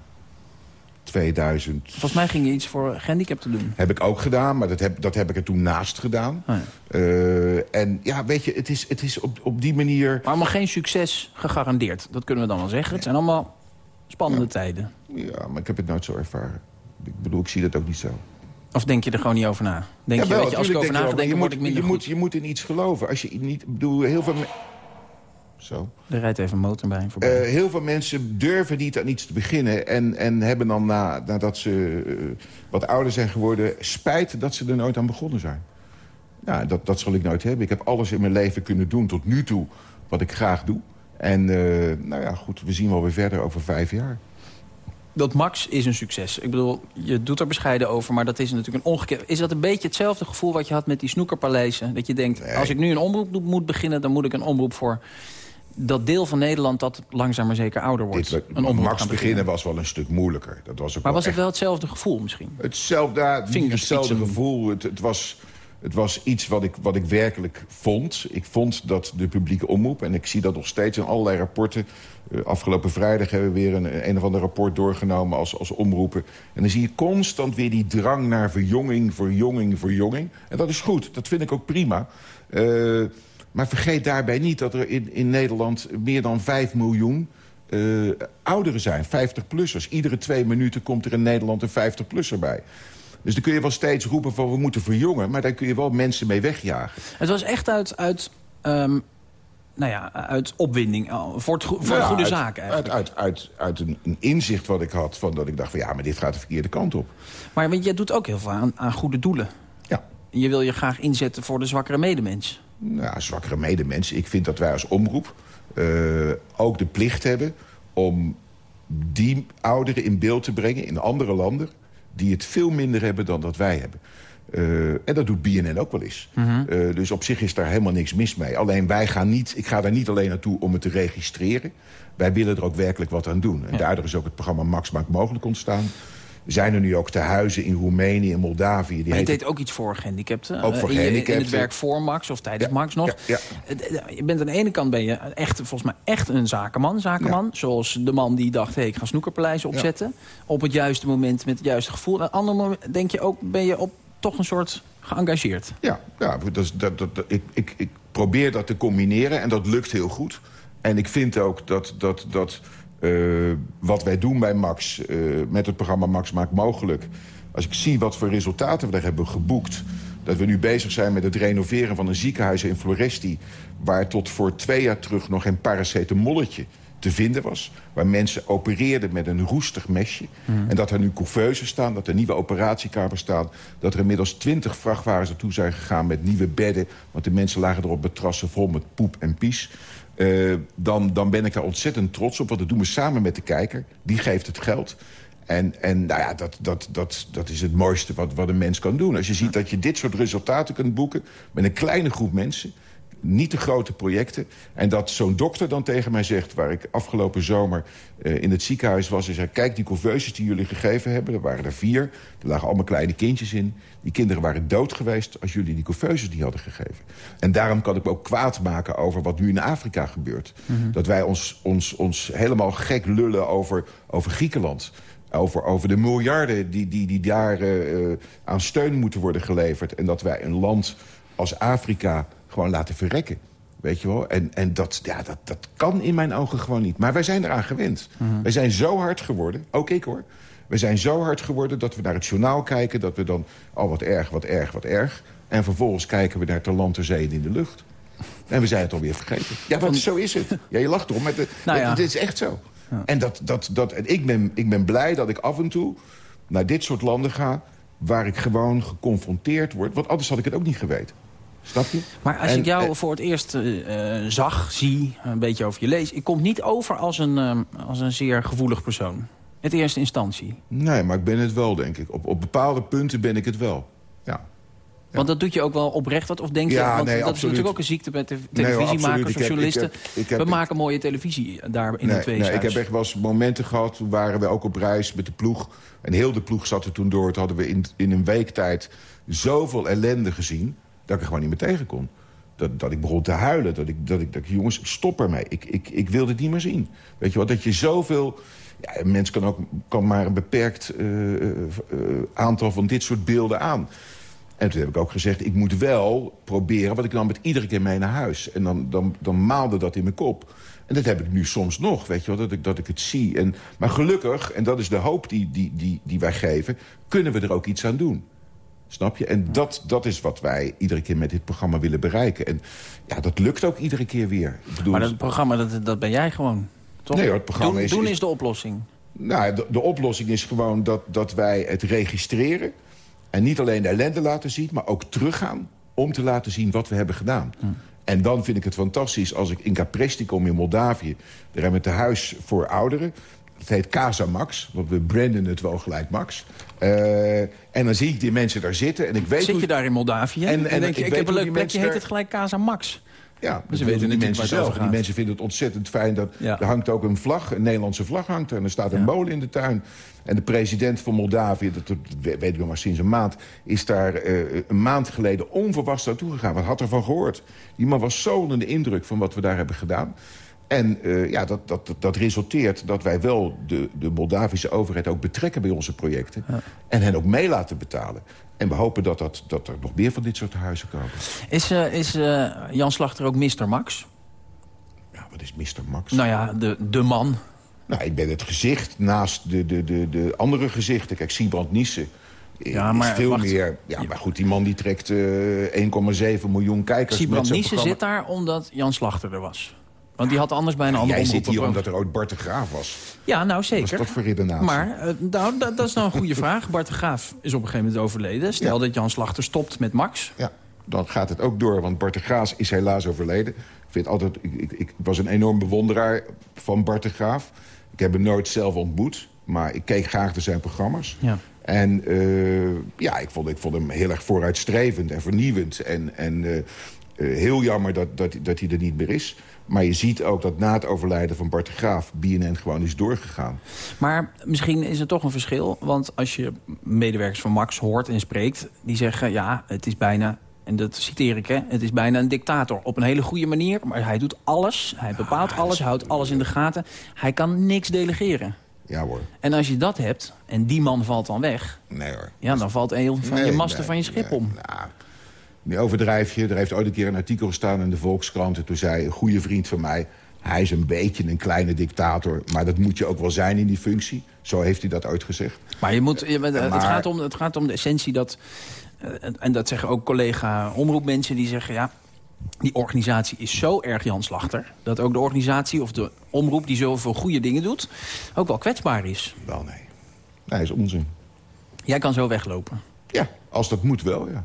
2000. Volgens mij ging je iets voor gehandicapten doen. Heb ik ook gedaan, maar dat heb, dat heb ik er toen naast gedaan. Oh ja. Eh, en ja, weet je, het is, het is op, op die manier... Maar allemaal geen succes gegarandeerd. Dat kunnen we dan wel zeggen. Het zijn allemaal spannende tijden. Ja, maar ik heb het nooit zo ervaren. Ik bedoel, ik zie dat ook niet zo. Of denk je er gewoon niet over na? Denk je, Jawel, weet je, als ik over wel, dan maar word ik minder je moet, je moet in iets geloven. Als je niet... Bedoel, heel veel... Zo. Er rijdt even een motor bij voorbij. Eh, heel veel mensen durven niet aan iets te beginnen... en, en hebben dan, na, nadat ze eh, wat ouder zijn geworden... spijt dat ze er nooit aan begonnen zijn. Ja, dat, dat zal ik nooit hebben. Ik heb alles in mijn leven kunnen doen tot nu toe wat ik graag doe. En eh, nou ja, goed, we zien wel weer verder over vijf jaar. dat Max is een succes. Ik bedoel, je doet er bescheiden over, maar dat is natuurlijk een ongekend... Is dat een beetje hetzelfde gevoel wat je had met die snoekerpaleizen? Dat je denkt, Nee. als ik nu een omroep moet beginnen... dan moet ik een omroep voor dat deel van Nederland... dat langzaam maar zeker ouder wordt. Dit, een omroep Max beginnen was wel een stuk moeilijker. Dat was ook Maar was het wel hetzelfde gevoel misschien? Hetzelfde, ja, hetzelfde gevoel. Het, het, was, het was iets wat ik, wat ik werkelijk vond. Ik vond dat de publieke omroep, en ik zie dat nog steeds in allerlei rapporten... eh, afgelopen vrijdag hebben we weer een, een of ander rapport doorgenomen als, als omroepen. En dan zie je constant weer die drang naar verjonging, verjonging, verjonging. En dat is goed, dat vind ik ook prima. Eh, maar vergeet daarbij niet dat er in, in Nederland meer dan 5 miljoen eh, ouderen zijn, 50-plussers. Iedere twee minuten komt er in Nederland een 50-plusser bij. Dus dan kun je wel steeds roepen van we moeten verjongen... maar daar kun je wel mensen mee wegjagen. Het was echt uit, uit, ehm, nou ja, uit opwinding, eh, voor, het, go- voor Ja, een goede uit- zaak eigenlijk. Uit, uit, uit, uit een, een inzicht wat ik had, van dat ik dacht van ja, maar dit gaat de verkeerde kant op. Maar want jij doet ook heel veel aan, aan goede doelen. Ja, Je wil je graag inzetten voor de zwakkere medemens. nou, zwakkere medemensen. Ik vind dat wij als omroep eh, ook de plicht hebben... om die ouderen in beeld te brengen in andere landen... die het veel minder hebben dan dat wij hebben. Eh, en dat doet BNN ook wel eens. Eh, dus op zich is daar helemaal niks mis mee. Alleen wij gaan niet, ik ga daar niet alleen naartoe om het te registreren. Wij willen er ook werkelijk wat aan doen. En daardoor is ook het programma Max Maakt Mogelijk ontstaan. We zijn er nu ook te huizen in Roemenië en Moldavië. Die Maar je heet deed ook iets voor gehandicapten. Ook eh, voor je- In gehandicapten. het werk voor Max of tijdens Ja, Max nog. ja, Eh, Je bent aan de ene kant ben je echt, volgens mij echt een zakenman. zakenman Zoals de man die dacht, hey, ik ga snoekerpaleizen opzetten. Op het juiste moment met het juiste gevoel. Aan een ander moment denk je ook, ben je op toch een soort geëngageerd. Ja, ja dat, dat- ik, ik, ik probeer dat te combineren en dat lukt heel goed. En ik vind ook dat, dat, dat eh, wat wij doen bij Max... eh, met het programma Max Maakt Mogelijk... als ik zie wat voor resultaten we daar hebben geboekt... dat we nu bezig zijn met het renoveren van een ziekenhuis in Floresti... waar tot voor twee jaar terug nog geen paracetamolletje te vinden was. Waar mensen opereerden met een roestig mesje. En dat er nu couveuses staan, dat er nieuwe operatiekamers staan... dat er inmiddels twintig vrachtwagens naartoe zijn gegaan met nieuwe bedden... want de mensen lagen er op matrassen vol met poep en pies... Eh, dan, dan ben ik daar ontzettend trots op. Want dat doen we samen met de kijker. Die geeft het geld. En, en nou ja, dat, dat, dat, dat is het mooiste wat, wat een mens kan doen. Als je ziet dat je dit soort resultaten kunt boeken... met een kleine groep mensen, niet te grote projecten... en dat zo'n dokter dan tegen mij zegt... waar ik afgelopen zomer eh, in het ziekenhuis was... en zei, kijk, die couveuses die jullie gegeven hebben... er waren er vier, er lagen allemaal kleine kindjes in... die kinderen waren dood geweest als jullie die couveuses niet hadden gegeven. En daarom kan ik me ook kwaad maken over wat nu in Afrika gebeurt. Dat wij ons, ons, ons helemaal gek lullen over, over Griekenland... Over, over de miljarden die, die, die daar eh, eh, aan steun moeten worden geleverd. En dat wij een land als Afrika gewoon laten verrekken. Weet je wel? En, en dat, ja, dat, dat kan in mijn ogen gewoon niet. Maar wij zijn eraan gewend. Wij zijn zo hard geworden, ook ik hoor. We zijn zo hard geworden dat we naar het journaal kijken... dat we dan, al wat erg, wat erg, wat erg... en vervolgens kijken we naar ter land, ter zee en in de lucht. En we zijn het alweer vergeten. Ja, want zo is het. Ja, je lacht erom, maar de, Nou ja. het is echt zo. En, dat, dat, dat, en ik, ben, ik ben blij dat ik af en toe naar dit soort landen ga... waar ik gewoon geconfronteerd word. Want anders had ik het ook niet geweten. Snap je? Maar als En, ik jou eh, voor het eerst eh, eh, zag, zie, een beetje over je lees... ik kom niet over als een, ehm, als een zeer gevoelig persoon. In eerste instantie. Nee, maar ik ben het wel, denk ik. Op, op bepaalde punten ben ik het wel. Ja. Want dat doet je ook wel oprecht wat? Of denk je, Ja, want nee, dat is natuurlijk ook een ziekte bij te- televisiemakers absoluut. of Ik heb- journalisten. ik heb- ik heb- We maken mooie televisie daar in Nee, het nee, ik heb echt wel eens momenten gehad... toen waren we ook op reis met de ploeg. En heel de ploeg zat er toen door. Toen hadden we in, in een week tijd zoveel ellende gezien... dat ik er gewoon niet meer tegen kon. Dat, dat ik begon te huilen. Dat ik, dat ik, dat ik jongens, stop ermee. Ik, ik, ik wil dit niet meer zien. Weet je wat? Dat je zoveel... Ja, een mens kan ook kan maar een beperkt eh, eh, aantal van dit soort beelden aan. En toen heb ik ook gezegd, ik moet wel proberen... want ik nam het iedere keer mee naar huis. En dan, dan, dan maalde dat in mijn kop. En dat heb ik nu soms nog, weet je wel, dat ik, dat ik het zie. En, maar gelukkig, en dat is de hoop die, die, die, die wij geven... kunnen we er ook iets aan doen. Snap je? En dat, dat is wat wij iedere keer met dit programma willen bereiken. En ja, dat lukt ook iedere keer weer. Ik bedoel, Maar dat programma, dat, dat ben jij gewoon. Toch? Nee hoor, het programma doen, is- doen is- de oplossing. Nou, de, de oplossing is gewoon dat, dat wij het registreren... en niet alleen de ellende laten zien, maar ook teruggaan... om te laten zien wat we hebben gedaan. En dan vind ik het fantastisch als ik in Capresti kom in Moldavië... daar hebben we het huis voor ouderen. Het heet Casa Max, want we branden het wel gelijk Max. Eh, en dan zie ik die mensen daar zitten en ik weet Zit hoe... je daar in Moldavië en, En- en denk ik ik, heb een leuk plekje, heet het gelijk Casa Max. Ja, ze weten weten die mensen zelf. die mensen vinden het ontzettend fijn dat Ja. er hangt ook een vlag, een Nederlandse vlag hangt er. En er staat een Ja. molen in de tuin. En de president van Moldavië, dat, ik nog maar sinds een maand... is daar eh, een maand geleden onverwachts naartoe gegaan. Wat had ervan gehoord? Die man was zo onder de indruk van wat we daar hebben gedaan. En eh, ja, dat, dat, dat, resulteert dat wij wel de, de Moldavische overheid ook betrekken bij onze projecten. En hen ook mee laten betalen. En we hopen dat, dat, dat er nog meer van dit soort huizen komen. Is, eh, is eh, Jan Slachter ook Mr. Max? Ja, wat is Mr. Max? Nou ja, de, de man. Nou, ik ben het gezicht naast de, de, de, de andere gezichten. Kijk, Siebrand Nissen Ja, is maar veel wacht. meer... Ja, maar goed, die man die trekt eh 1,7 miljoen kijkers met programma. zit daar omdat Jan Slachter er was. Want die had anders bij een andere Jij zit omroep hier omdat er ooit Bart de Graaf was. Ja, nou Wat is zeker. dat voor redenatie? Maar eh, nou, dat, dat is nou een goede vraag. Bart de Graaf is op een gegeven moment overleden. Stel Ja. dat Jan Slachter stopt met Max. Ja, dan gaat het ook door, want Bart de Graaf is helaas overleden. Ik, vind altijd, ik, ik, ik was een enorm bewonderaar van Bart de Graaf. Ik heb hem nooit zelf ontmoet, maar ik keek graag naar zijn programma's. Ja. En eh, ja, ik vond, ik vond hem heel erg vooruitstrevend en vernieuwend. En, en eh, heel jammer dat, dat, dat hij er niet meer is. Maar je ziet ook dat na het overlijden van Bart de Graaf... BNN gewoon is doorgegaan. Maar misschien is er toch een verschil. Want als je medewerkers van Max hoort en spreekt... die zeggen, ja, het is bijna... En dat citeer ik, hè. Het is bijna een dictator. Op een hele goede manier. Maar hij doet alles. Hij bepaalt alles. Hij houdt alles in de gaten. Hij kan niks delegeren. Ja hoor. En als je dat hebt, en die man valt dan weg... Nee hoor. ja, dan valt een van je masten nee, van je schip nee. om. Nou, nu overdrijf je. Er heeft ooit een keer een artikel gestaan in de Volkskrant. En toen zei een goede vriend van mij... hij is een beetje een kleine dictator. Maar dat moet je ook wel zijn in die functie. Zo heeft hij dat ooit gezegd. Maar, je moet, je- het, Maar- gaat om, het gaat om de essentie dat... eh, en dat zeggen ook collega omroepmensen die zeggen... ja, die organisatie is zo erg Jan Slachter... dat ook de organisatie of de omroep die zoveel goede dingen doet... ook wel kwetsbaar is. Wel nee. Nee, is onzin. Jij kan zo weglopen. Ja, als dat moet wel, ja.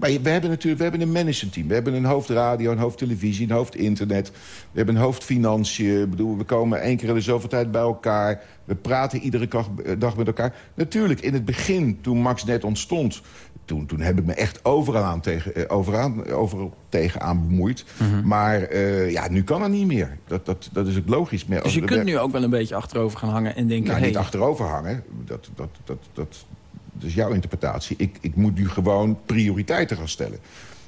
Maar we hebben natuurlijk we hebben een managementteam. We hebben een hoofdradio, een hoofdtelevisie, een hoofdinternet. We hebben een hoofdfinanciën. Ik bedoel, we komen één keer in de zoveel tijd bij elkaar. We praten iedere dag, dag met elkaar. Natuurlijk, in het begin, toen Max net ontstond... toen, toen heb ik me echt overal, aan tegen, eh, overaan, overal tegenaan bemoeid. Mhm. Maar eh, ja, nu kan dat niet meer. Dat, dat, dat is ook logisch. Meer Dus je kunt nu ook wel een beetje achterover gaan hangen en denken... nou, hey, niet achterover hangen. Dat, dat, dat, dat, dat is jouw interpretatie. Ik, ik moet nu gewoon prioriteiten gaan stellen.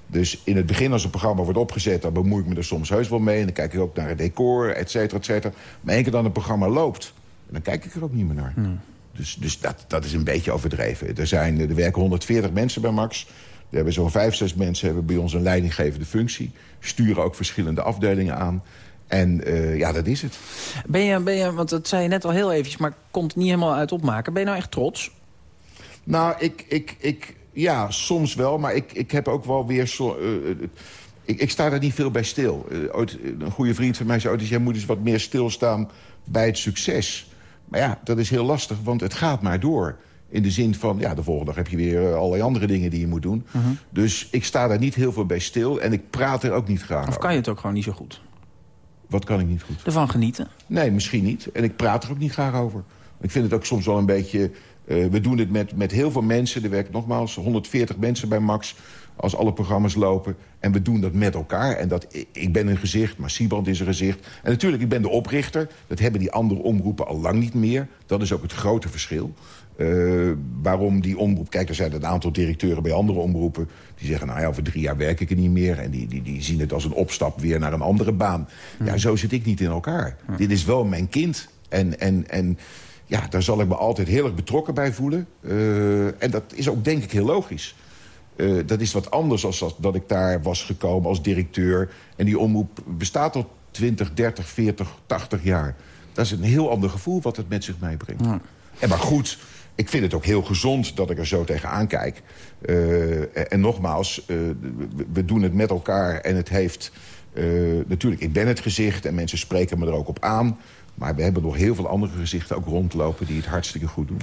Dus in het begin als een programma wordt opgezet... dan bemoei ik me er soms heus wel mee. En dan kijk ik ook naar het decor, et cetera, et cetera. Maar één keer dan een programma loopt... dan kijk ik er ook niet meer naar. Dus, dus dat, dat is een beetje overdreven. Er, zijn, er werken 140 mensen bij Max. Er hebben zo'n vijf, zes mensen hebben bij ons een leidinggevende functie. Sturen ook verschillende afdelingen aan. En eh, ja, dat is het. ben, je, ben je, want dat zei je net al heel eventjes... maar komt het niet helemaal uit opmaken. Ben je nou echt trots? Nou, ik, ik, ik, ja, soms wel, maar ik, ik heb ook wel weer... Zo, eh, eh, ik, ik sta daar niet veel bij stil. Eh, ooit, een goede vriend van mij zei ooit... eens, jij moet eens wat meer stilstaan bij het succes. Maar ja, dat is heel lastig, want het gaat maar door. In de zin van, ja, de volgende dag heb je weer allerlei andere dingen die je moet doen. Dus ik sta daar niet heel veel bij stil en ik praat er ook niet graag Of over. kan je het ook gewoon niet zo goed? Wat kan ik niet goed? Ervan genieten? Nee, misschien niet. En ik praat er ook niet graag over. Ik vind het ook soms wel een beetje... Uh, we doen het met, met heel veel mensen. Er werken nogmaals 140 mensen bij Max als alle programma's lopen. En we doen dat met elkaar. En dat, ik ben een gezicht, maar Siebrand is een gezicht. En natuurlijk, ik ben de oprichter. Dat hebben die andere omroepen al lang niet meer. Dat is ook het grote verschil. Uh, waarom die omroep... Kijk, er zijn een aantal directeuren bij andere omroepen... die zeggen, nou ja, over drie jaar werk ik er niet meer. En die, die, die zien het als een opstap weer naar een andere baan. Ja, zo zit ik niet in elkaar. Dit is wel mijn kind. En, en, en ja, daar zal ik me altijd heel erg betrokken bij voelen. Uh, en dat is ook, denk ik, heel logisch. Uh, dat is wat anders dan dat ik daar was gekomen als directeur. En die omroep bestaat al 20, 30, 40, 80 jaar. Dat is een heel ander gevoel wat het met zich meebrengt. Ja. En maar goed, ik vind het ook heel gezond dat ik er zo tegenaan kijk. Uh, en nogmaals, uh, we doen het met elkaar en het heeft... Natuurlijk, ik ben het gezicht en mensen spreken me er ook op aan. Maar we hebben nog heel veel andere gezichten ook rondlopen... die het hartstikke goed doen.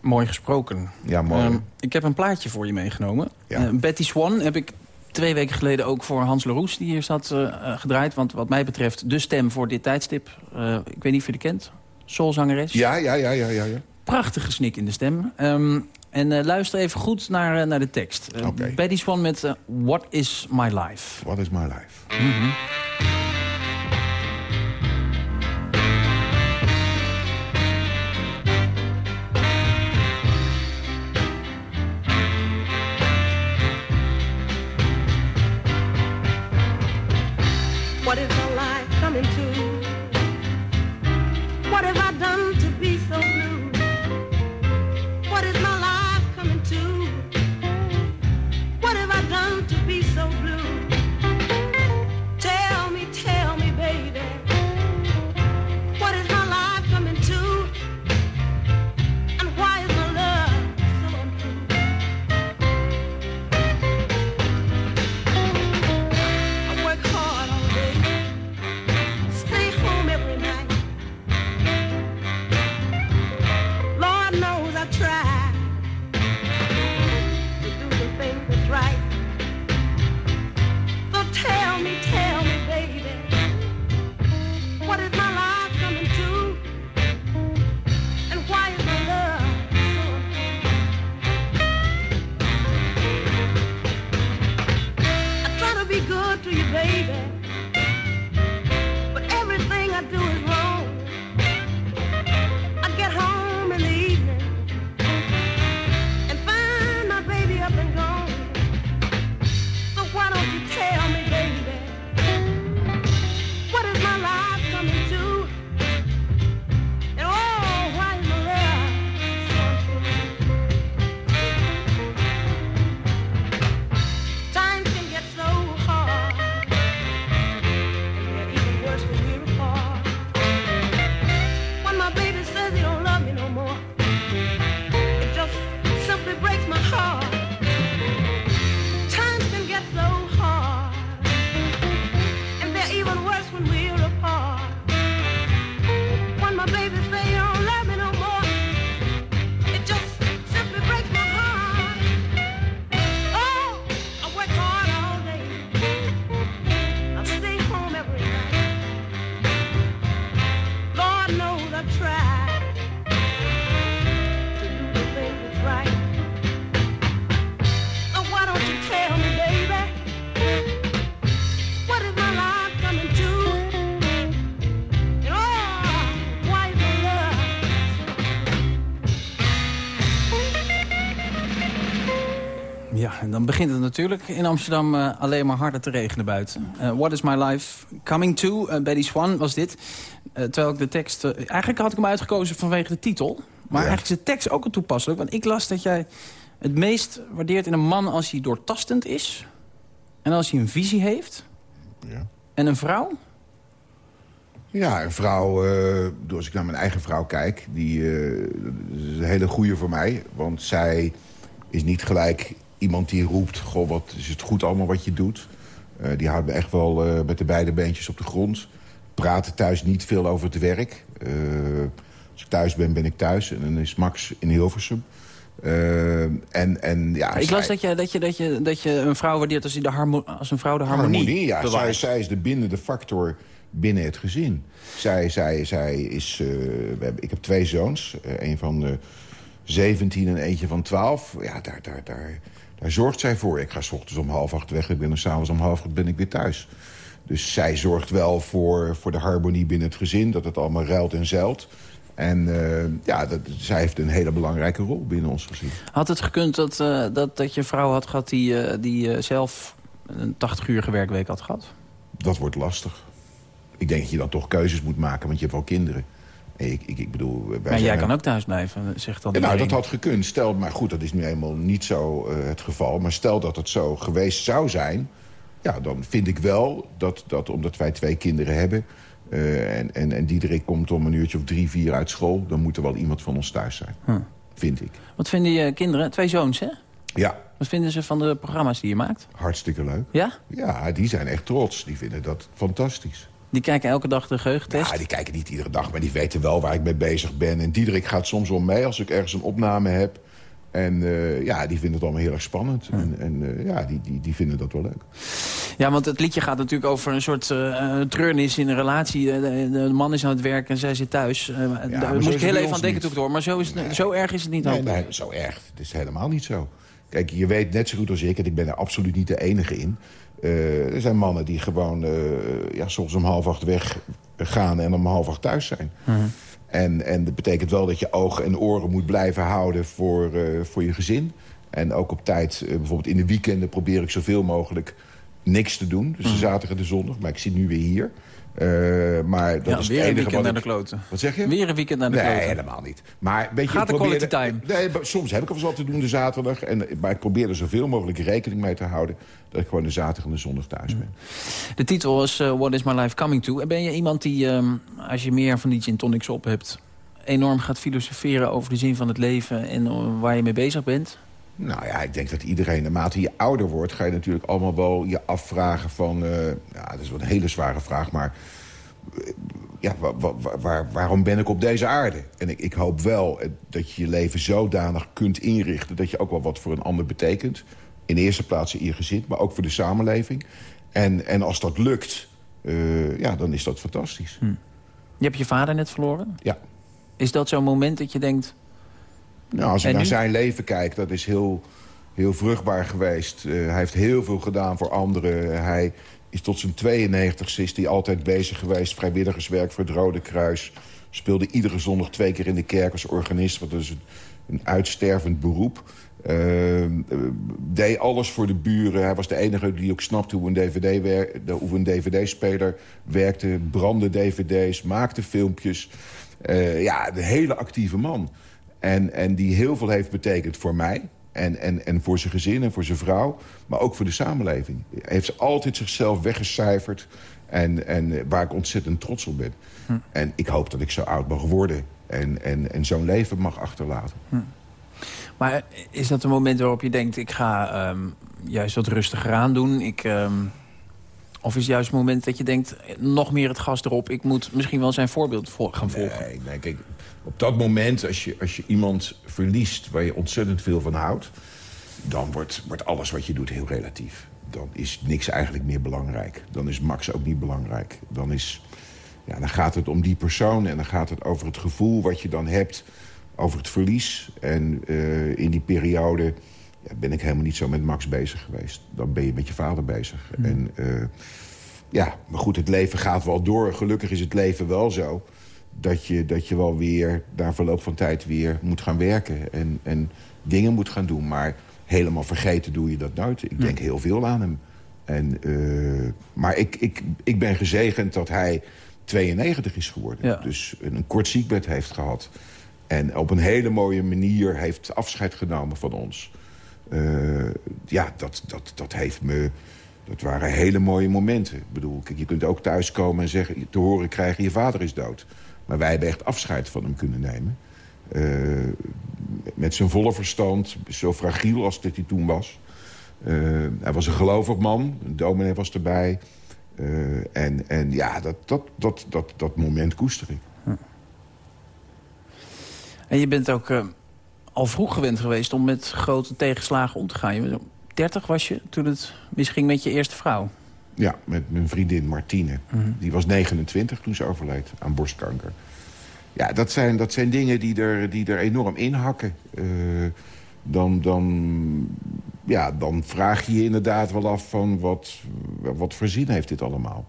Mooi gesproken. Ja, mooi. Um, ik heb een plaatje voor je meegenomen. Ja. Betty Swan heb ik twee weken geleden ook voor Hans Leroes... die hier zat gedraaid. Want wat mij betreft de stem voor dit tijdstip. ik weet niet of je die kent. Soulzangeres. Ja, ja, ja, ja, ja. ja prachtige snik in de stem. Um, en uh, luister even goed naar, naar de tekst. Okay. Betty Swan met What is my life? What is my life? Mm -hmm. Begint het natuurlijk in Amsterdam uh, alleen maar harder te regenen buiten. Uh, What is my life coming to? Uh, Betty Swan was dit. terwijl ik de tekst... eigenlijk had ik hem uitgekozen vanwege de titel. Maar ja. eigenlijk is de tekst ook al toepasselijk. Want ik las dat jij het meest waardeert in een man als hij doortastend is... en als hij een visie heeft... Ja. En een vrouw? Ja, een vrouw, uh, als ik naar mijn eigen vrouw kijk... die uh, is een hele goede voor mij. Want zij is niet gelijk iemand die roept... goh, wat is het goed allemaal wat je doet. Uh, die houdt me echt wel met de beide beentjes op de grond. Praten thuis niet veel over het werk. als ik thuis ben, ben ik thuis. En dan is Max in Hilversum. Eh, en, en, ja, Ik zij- las dat je, dat, je, dat, je, dat je een vrouw waardeert als, die de harmo als een vrouw de harmonie, harmonie. ja. Zij, zij is de bindende factor binnen het gezin. Zij, zij, zij is... eh, we hebben, ik heb twee zoons. eh, een van eh 17 en eentje van 12. Ja, daar, daar, daar, daar zorgt zij voor. Ik ga s ochtends om half acht weg. Ik ben er s'avonds om half acht ben ik weer thuis. Dus zij zorgt wel voor, voor de harmonie binnen het gezin. Dat het allemaal ruilt en zeilt. En eh, ja, dat, zij heeft een hele belangrijke rol binnen ons gezin. Had het gekund dat, eh, dat, dat je een vrouw had gehad die, eh, die zelf een 80-urige werkweek had gehad? dat wordt lastig. Ik denk dat je dan toch keuzes moet maken, want je hebt wel kinderen. Ik, ik, ik bedoel, wij Maar jij kan ook thuis blijven, zegt dan Ja, nou, dat had gekund. Stel, maar goed, dat is nu eenmaal niet zo eh, het geval. Maar stel dat het zo geweest zou zijn... ja, dan vind ik wel dat, dat omdat wij twee kinderen hebben... eh, en, en, en Diederik komt om een uurtje of drie, vier uit school... dan moet er wel iemand van ons thuis zijn. Huh. Vind ik. Wat vinden je kinderen? Twee zoons, hè? Ja, Wat vinden ze van de programma's die je maakt? hartstikke leuk. Ja? Ja, die zijn echt trots. Die vinden dat fantastisch. Die kijken elke dag de geugentest? Ja, die kijken niet iedere dag, maar die weten wel waar ik mee bezig ben. En Diederik gaat soms wel mee als ik ergens een opname heb. En eh, ja, die vinden het allemaal heel erg spannend. En, en eh, ja, die, die, die vinden dat wel leuk. Ja, want het liedje gaat natuurlijk over een soort eh, treurnis in een relatie. De, de man is aan het werk en zij zit thuis. Daar moest ik heel even aan denken toen ik hoor. Maar zo, is het, zo erg is het niet Nee, nee, zo erg. Het is helemaal niet zo. Kijk, je weet net zo goed als ik, en ik ben er absoluut niet de enige in... eh, er zijn mannen die gewoon eh, ja, soms om half acht weg gaan en om half acht thuis zijn. En, en dat betekent wel dat je ogen en oren moet blijven houden voor, eh, voor je gezin. En ook op tijd, bijvoorbeeld in de weekenden probeer ik zoveel mogelijk niks te doen. Dus de zaterdag en de zondag. Maar ik zit nu weer hier. Eh, maar dat Ja, is weer een weekend naar de kloten. Wat zeg je? Weer een weekend naar de nee, kloten. helemaal niet. Maar weet je, Gaat de quality time? Nee, soms heb ik eens wat te doen de zaterdag. En, maar ik probeer er zoveel mogelijk rekening mee te houden... dat ik gewoon de zaterdag en de zondag thuis ben. De titel is eh, What is my life coming to? En ben je iemand die, ehm, als je meer van die gin tonics op hebt... enorm gaat filosoferen over de zin van het leven... en eh, waar je mee bezig bent? Nou ja, ik denk dat iedereen, naarmate je ouder wordt... ga je natuurlijk allemaal wel je afvragen van... eh, ja, dat is wel een hele zware vraag, maar... eh, ja, wa- wa- wa- waar, waarom ben ik op deze aarde? En ik, ik hoop wel eh, dat je je leven zodanig kunt inrichten... dat je ook wel wat voor een ander betekent. In de eerste plaats in je gezin, maar ook voor de samenleving. En, en als dat lukt, ja, dan is dat fantastisch. Je hebt je vader net verloren. Ja. Is dat zo'n moment dat je denkt... Nou, als ik naar zijn leven kijk, dat is heel, heel vruchtbaar geweest. Eh, hij heeft heel veel gedaan voor anderen. Hij is tot zijn 92 is hij altijd bezig geweest. Vrijwilligerswerk voor het Rode Kruis. Speelde iedere zondag twee keer in de kerk als organist. Wat is een, een uitstervend beroep. Eh, eh, deed alles voor de buren. Hij was de enige die ook snapte hoe een DVD dvd-speler werkte. Brandde dvd's, maakte filmpjes. Eh, ja, een hele actieve man. En, en die heel veel heeft betekend voor mij. En, en, en voor zijn gezin en voor zijn vrouw. Maar ook voor de samenleving. Hij heeft altijd zichzelf weggecijferd. En, en waar ik ontzettend trots op ben. En ik hoop dat ik zo oud mag worden. En, en, en zo'n leven mag achterlaten. Maar is dat een moment waarop je denkt... ik ga ehm, juist wat rustiger aan doen? Ik, ehm, of is het juist het moment dat je denkt... nog meer het gas erop, ik moet misschien wel zijn voorbeeld voor gaan volgen? Nee, nee, kijk, op dat moment, als je, als je iemand verliest waar je ontzettend veel van houdt... dan wordt, wordt alles wat je doet heel relatief. Dan is niks eigenlijk meer belangrijk. Dan is Max ook niet belangrijk. Dan, is, ja, dan gaat het om die persoon en dan gaat het over het gevoel wat je dan hebt... over het verlies. En eh, in die periode ja, ben ik helemaal niet zo met Max bezig geweest. Dan ben je met je vader bezig. En eh, ja, maar goed, het leven gaat wel door. Gelukkig is het leven wel zo dat je, dat je wel weer na verloop van tijd weer moet gaan werken. En, en dingen moet gaan doen. Maar helemaal vergeten doe je dat nooit. Ik denk heel veel aan hem. En, eh, maar ik, ik, ik ben gezegend dat hij 92 is geworden. Ja. Dus een kort ziekbed heeft gehad. En op een hele mooie manier heeft afscheid genomen van ons. Eh, ja, dat, dat, dat heeft me... Dat waren hele mooie momenten. Ik bedoel, kijk, je kunt ook thuiskomen en zeggen, te horen krijgen... je vader is dood. Maar wij hebben echt afscheid van hem kunnen nemen. Eh, met zijn volle verstand, zo fragiel als dat hij toen was. Eh, hij was een gelovig man, een dominee was erbij. Eh, en, en ja, dat, dat, dat, dat, dat moment koester ik. En je bent ook al vroeg gewend geweest om met grote tegenslagen om te gaan. Je, 30 was je toen het misging met je eerste vrouw. Ja, met mijn vriendin Martine. Die was 29 toen ze overleed aan borstkanker. Ja, dat zijn, dat zijn dingen die er, die er enorm inhakken. Eh dan, dan, ja, dan vraag je je inderdaad wel af van wat, wat voor zin heeft dit allemaal.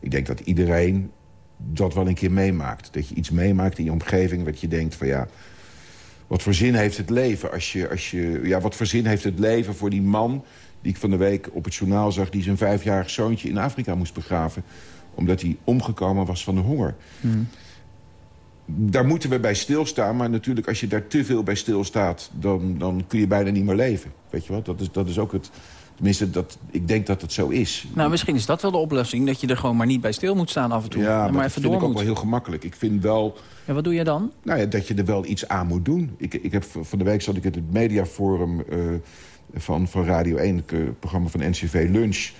Ik denk dat iedereen dat wel een keer meemaakt. Dat je iets meemaakt in je omgeving wat je denkt van ja... wat voor zin heeft het leven als je... Als je ja, wat voor zin heeft het leven voor die man die ik van de week op het journaal zag... die zijn vijfjarig zoontje in Afrika moest begraven... omdat hij omgekomen was van de honger. Daar moeten we bij stilstaan. Maar natuurlijk, als je daar te veel bij stilstaat... dan, dan kun je bijna niet meer leven. Weet je wat? Dat is, dat is ook het... Tenminste, dat, ik denk dat het zo is. Nou, misschien is dat wel de oplossing. Dat je er gewoon maar niet bij stil moet staan af en toe. Ja, maar, maar dat even vind ik ook moet. wel heel gemakkelijk. Ik vind wel Ja, wat doe je dan? nou ja, dat je er wel iets aan moet doen. Ik, ik heb, van de week zat ik in het mediaforum eh, van, van Radio 1... het eh, programma van NCV Lunch.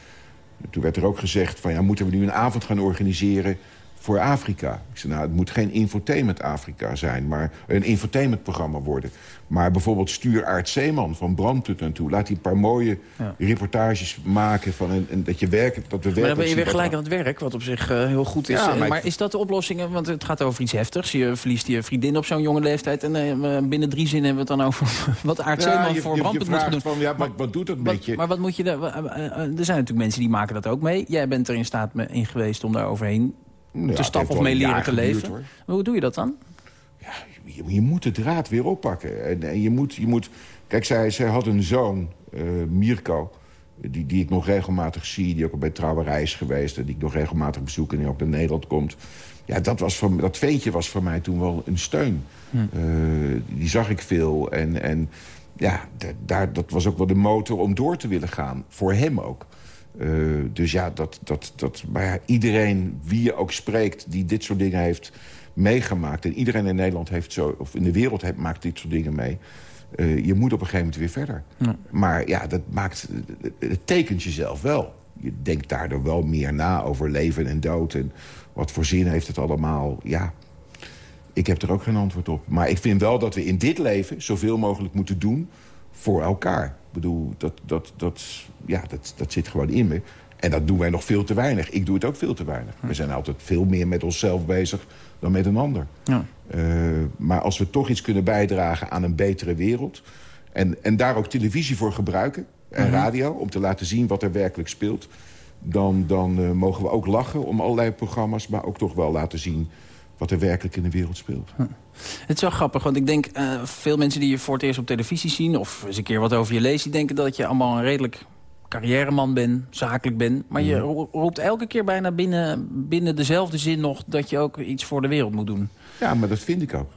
Toen werd er ook gezegd van... ja, moeten we nu een avond gaan organiseren voor Afrika? Ik zei, nou, het moet geen infotainment Afrika zijn... maar een infotainmentprogramma worden. Maar bijvoorbeeld stuur Aart Zeeman van Brandput naartoe. Laat hij een paar mooie Ja. reportages maken... Van een, een- dat, je werkt, dat we werken... Maar dan ben je weer gelijk aan het werk, wat op zich eh, heel goed is. Ja, Eh, maar maar ik- is dat de oplossing? Want het gaat over iets heftigs. Je verliest je vriendin op zo'n jonge leeftijd. En eh, binnen drie zinnen hebben we het dan over wat Aart Ja, Zeeman je, voor je, moet doen. van, ja, wat, wat doet dat met je? maar wat moet je... daar- eh, eh, eh, er zijn natuurlijk mensen die maken dat ook mee. Jij bent er in staat me- in geweest om daar overheen te stappen of mee leren te leven. Maar hoe doe je dat dan? Je, je moet de draad weer oppakken. En, en je, moet, je moet... Kijk, zij, zij had een zoon, eh, Mirko... Die, die ik nog regelmatig zie, die ook al bij trouwerij is geweest... en die ik nog regelmatig bezoek en die ook naar Nederland komt. Ja, dat, was voor, dat veentje was voor mij toen wel een steun. Hm. Eh, die zag ik veel. En, en ja, da- daar, dat was ook wel de motor om door te willen gaan. Voor hem ook. Eh, dus ja, dat, dat, dat, maar ja, iedereen, wie je ook spreekt... die dit soort dingen heeft meegemaakt... en iedereen in Nederland heeft zo, of in de wereld heeft, maakt dit soort dingen mee... eh, je moet op een gegeven moment weer verder. Maar ja, dat maakt, het tekent jezelf wel. Je denkt daardoor wel meer na over leven en dood... en wat voor zin heeft het allemaal. Ja, ik heb er ook geen antwoord op. Maar ik vind wel dat we in dit leven zoveel mogelijk moeten doen voor elkaar. Ik bedoel, dat, dat, dat, ja, dat, dat zit gewoon in me. En dat doen wij nog veel te weinig. Ik doe het ook veel te weinig. We zijn altijd veel meer met onszelf bezig dan met een ander. Ja. Eh, maar als we toch iets kunnen bijdragen aan een betere wereld... en, en daar ook televisie voor gebruiken en radio... om te laten zien wat er werkelijk speelt... dan, dan eh, mogen we ook lachen om allerlei programma's... maar ook toch wel laten zien wat er werkelijk in de wereld speelt. Het is wel grappig, want ik denk... eh, veel mensen die je voor het eerst op televisie zien... of eens een keer wat over je lezen... die denken dat je allemaal een redelijk carrièreman bent, zakelijk bent. Maar je ro- roept elke keer bijna binnen, binnen dezelfde zin nog... dat je ook iets voor de wereld moet doen. Ja, maar dat vind ik ook.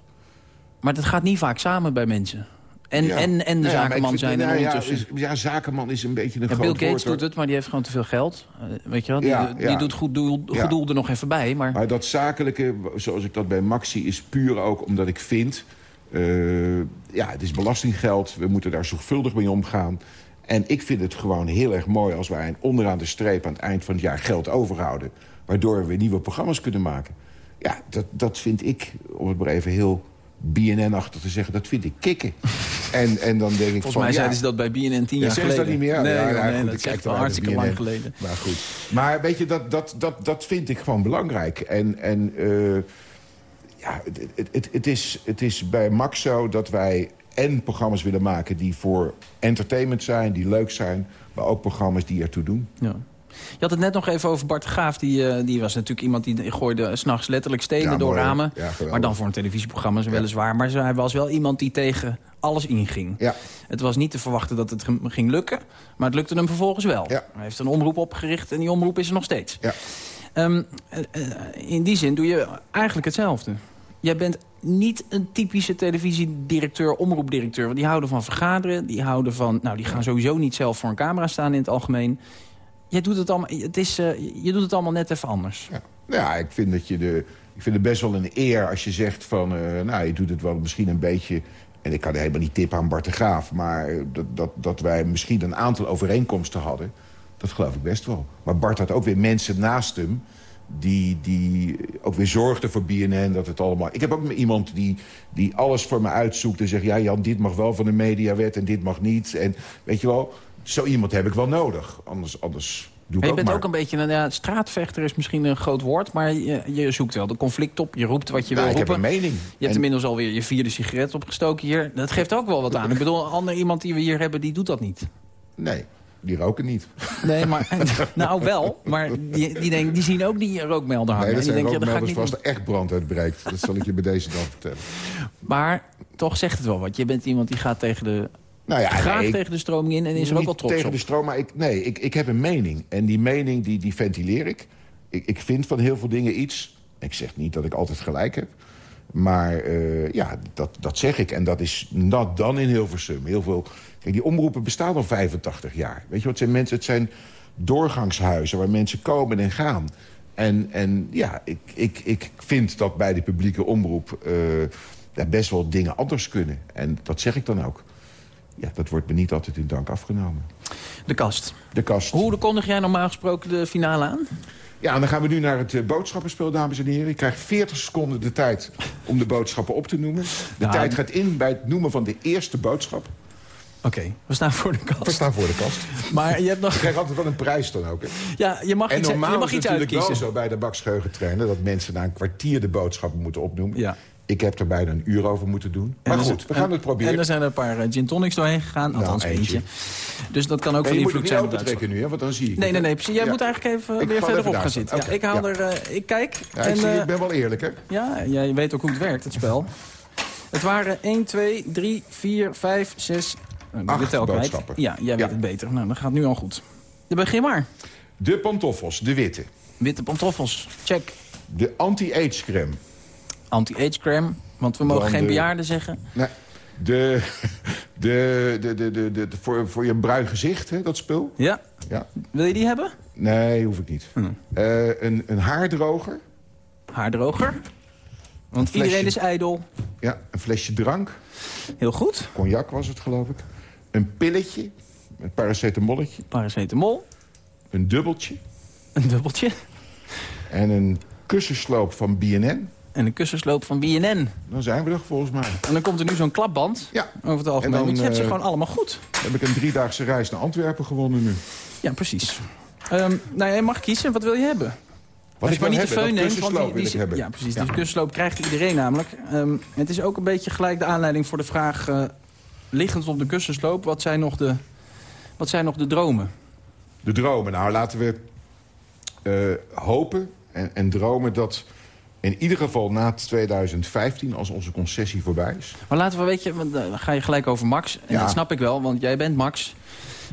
Maar dat gaat niet vaak samen bij mensen. En, Ja. en, en de Ja, ik zakenman vind- zijn er nou ja, ondertussen. is- ja, zakenman is een beetje een Ja, groot Bill Gates woord, doet het, maar die heeft gewoon te veel geld. Eh, weet je wel? Die, die doet goed doel, Ja. gedoe er nog even bij. Maar, Maar dat zakelijke, zoals ik dat bij Max zie, is puur ook omdat ik vind... eh, ja, het is belastinggeld, we moeten daar zorgvuldig mee omgaan. En ik vind het gewoon heel erg mooi als wij onderaan de streep... aan het eind van het jaar geld overhouden... waardoor we weer nieuwe programma's kunnen maken. Ja, dat, dat vind ik, om het maar even heel BNN-achtig te zeggen... dat vind ik kicken. en, en dan denk ik volgens van, mij ja, zeiden ze dat bij BNN tien Ja, jaar zeggen geleden. ze dat niet meer? Nee, Ja, ja, nee, goed, dat is kijk echt wel hartstikke lang geleden. Maar goed. Maar weet je, dat, dat, dat, dat vind ik gewoon belangrijk. En, en eh, ja, het, het, het, het is, het is bij Max zo dat wij en programma's willen maken... die voor entertainment zijn, die leuk zijn... maar ook programma's die ertoe doen. Ja. Je had het net nog even over Bart de Graaf. Die, eh, die was natuurlijk iemand die gooide s'nachts letterlijk stenen Ja, door mooi, ramen. ja, maar dan voor een televisieprogramma weliswaar. Maar hij was wel iemand die tegen alles inging. Ja. Het was niet te verwachten dat het hem ging lukken. Maar het lukte hem vervolgens wel. Ja. Hij heeft een omroep opgericht en die omroep is er nog steeds. Ja. Eh, in die zin doe je eigenlijk hetzelfde. Jij bent niet een typische televisiedirecteur, omroepdirecteur. Want die houden van vergaderen, die houden van... Nou, die gaan sowieso niet zelf voor een camera staan in het algemeen. Jij doet het allemaal, het is, eh, je doet het allemaal net even anders. Ja, ja ik, vind dat je de, ik vind het best wel een eer als je zegt van... eh, nou, je doet het wel misschien een beetje... en ik kan helemaal niet tippen aan Bart de Graaf... maar dat, dat, dat wij misschien een aantal overeenkomsten hadden... dat geloof ik best wel. Maar Bart had ook weer mensen naast hem... die, die ook weer zorgde voor BNN. Dat het allemaal... Ik heb ook iemand die, die alles voor me uitzoekt en zegt... ja, Jan, dit mag wel van de mediawet en dit mag niet. En weet je wel, zo iemand heb ik wel nodig. Anders, anders doe ik Maar je ook bent maar. ook een beetje een ja, straatvechter is misschien een groot woord... maar je, je zoekt wel de conflict op, je roept wat je Nou, wil ik heb roepen. een mening. Je hebt En- inmiddels alweer je vierde sigaret opgestoken hier. Dat geeft ook wel wat aan. Ik bedoel, een ander iemand die we hier hebben, die doet dat niet. Nee, die roken niet. Nee, maar nou wel. Maar die, die, denk, die zien ook die rookmelder hangen. Nee, dat zijn ja, dat rookmelders niet voor als er echt brand uitbreekt. Dat zal ik je bij deze dan vertellen. Maar toch zegt het wel wat. Je bent iemand die gaat tegen de, Nou ja, graag nee, tegen de stroming in... en is er ook niet wel trots tegen op. de stroom, maar ik, nee, ik, ik heb een mening. En die mening die, die ventileer ik. ik. Ik vind van heel veel dingen iets. Ik zeg niet dat ik altijd gelijk heb. Maar eh, ja, dat, dat zeg ik. En dat is not dan in Hilversum. Heel veel, kijk, die omroepen bestaan al 85 jaar. Weet je wat, het zijn mensen, het zijn doorgangshuizen... waar mensen komen en gaan. En, en ja, ik, ik, ik vind dat bij de publieke omroep... eh, best wel dingen anders kunnen. En dat zeg ik dan ook. Ja, dat wordt me niet altijd in dank afgenomen. De kast. De kast. Hoe kondig jij normaal gesproken de finale aan? Ja, en dan gaan we nu naar het eh, boodschappenspel, dames en heren. Ik krijg 40 seconden de tijd om de boodschappen op te noemen. De tijd gaat in bij het noemen van de eerste boodschap. Oké, we staan voor de We kast. staan voor de kast. Maar je hebt nog... Ik krijg altijd wel een prijs dan ook. Hè. Ja, je mag En iets, je normaal mag is het iets natuurlijk wel uitkiezen. zo bij de bakscheugentrainer... dat mensen na een kwartier de boodschappen moeten opnoemen. Ja. Ik heb er bijna een uur over moeten doen. En Maar goed, we gaan en- het proberen. En er zijn er een paar eh, gin tonics doorheen gegaan. Nou, Althans eentje. eentje. Dus dat kan ook van je invloed zijn op trekken nu, hè, want dan zie ik Nee, nee, nee. Precies. Jij Ja. moet eigenlijk even Ik weer ga verderop even gaan zitten. Ja, ik haal ja. er... eh, ik kijk. En, ik, zie, eh, ik ben wel eerlijk, hè. ja, jij weet ook hoe het werkt, het spel. Het waren 1, 2, 3, 4, 5, 6... De Acht boodschappen. Ja, jij weet Ja. het beter. Nou, dat gaat nu al goed. Dan begin maar. De pantoffels, de witte. Witte pantoffels. Check. De anti-aids crème. Anti-age crème. Want we mogen Dan geen de- bejaarden zeggen. Nee, de, de, de, de, de, de, de- voor, voor je bruin gezicht, hè, dat spul. Ja. Ja. Wil je die hebben? Nee, hoef ik niet. Hm. Eh, een, een haardroger. Haardroger. Want flesje- iedereen is ijdel. Ja, een flesje drank. Heel goed. Cognac was het, geloof ik. Een pilletje. Een paracetamolletje. Paracetamol. Een dubbeltje. Een dubbeltje. En een kussensloop van BNN. En een kussensloop van BNN. Dan zijn we er volgens mij. En dan komt er nu zo'n klapband. Ja, Over het algemeen. Want je hebt ze eh, gewoon allemaal goed. heb ik een driedaagse reis naar Antwerpen gewonnen nu. Ja, precies. Ehm nou, je mag kiezen. Wat wil je hebben? Wat ik maar niet hebben, de neemt, want die, die, ik hebben. Ja, precies. Die kussensloop krijgt iedereen namelijk. Ehm, het is ook een beetje gelijk de aanleiding voor de vraag... eh, liggend op de kussensloop, wat zijn nog de, wat zijn nog de dromen? De dromen. Nou, laten we eh, hopen en, en dromen dat in ieder geval na 2015, als onze concessie voorbij is... Maar laten we, weet je, want, eh, dan ga je gelijk over Max. En Ja. dat snap ik wel, want jij bent Max.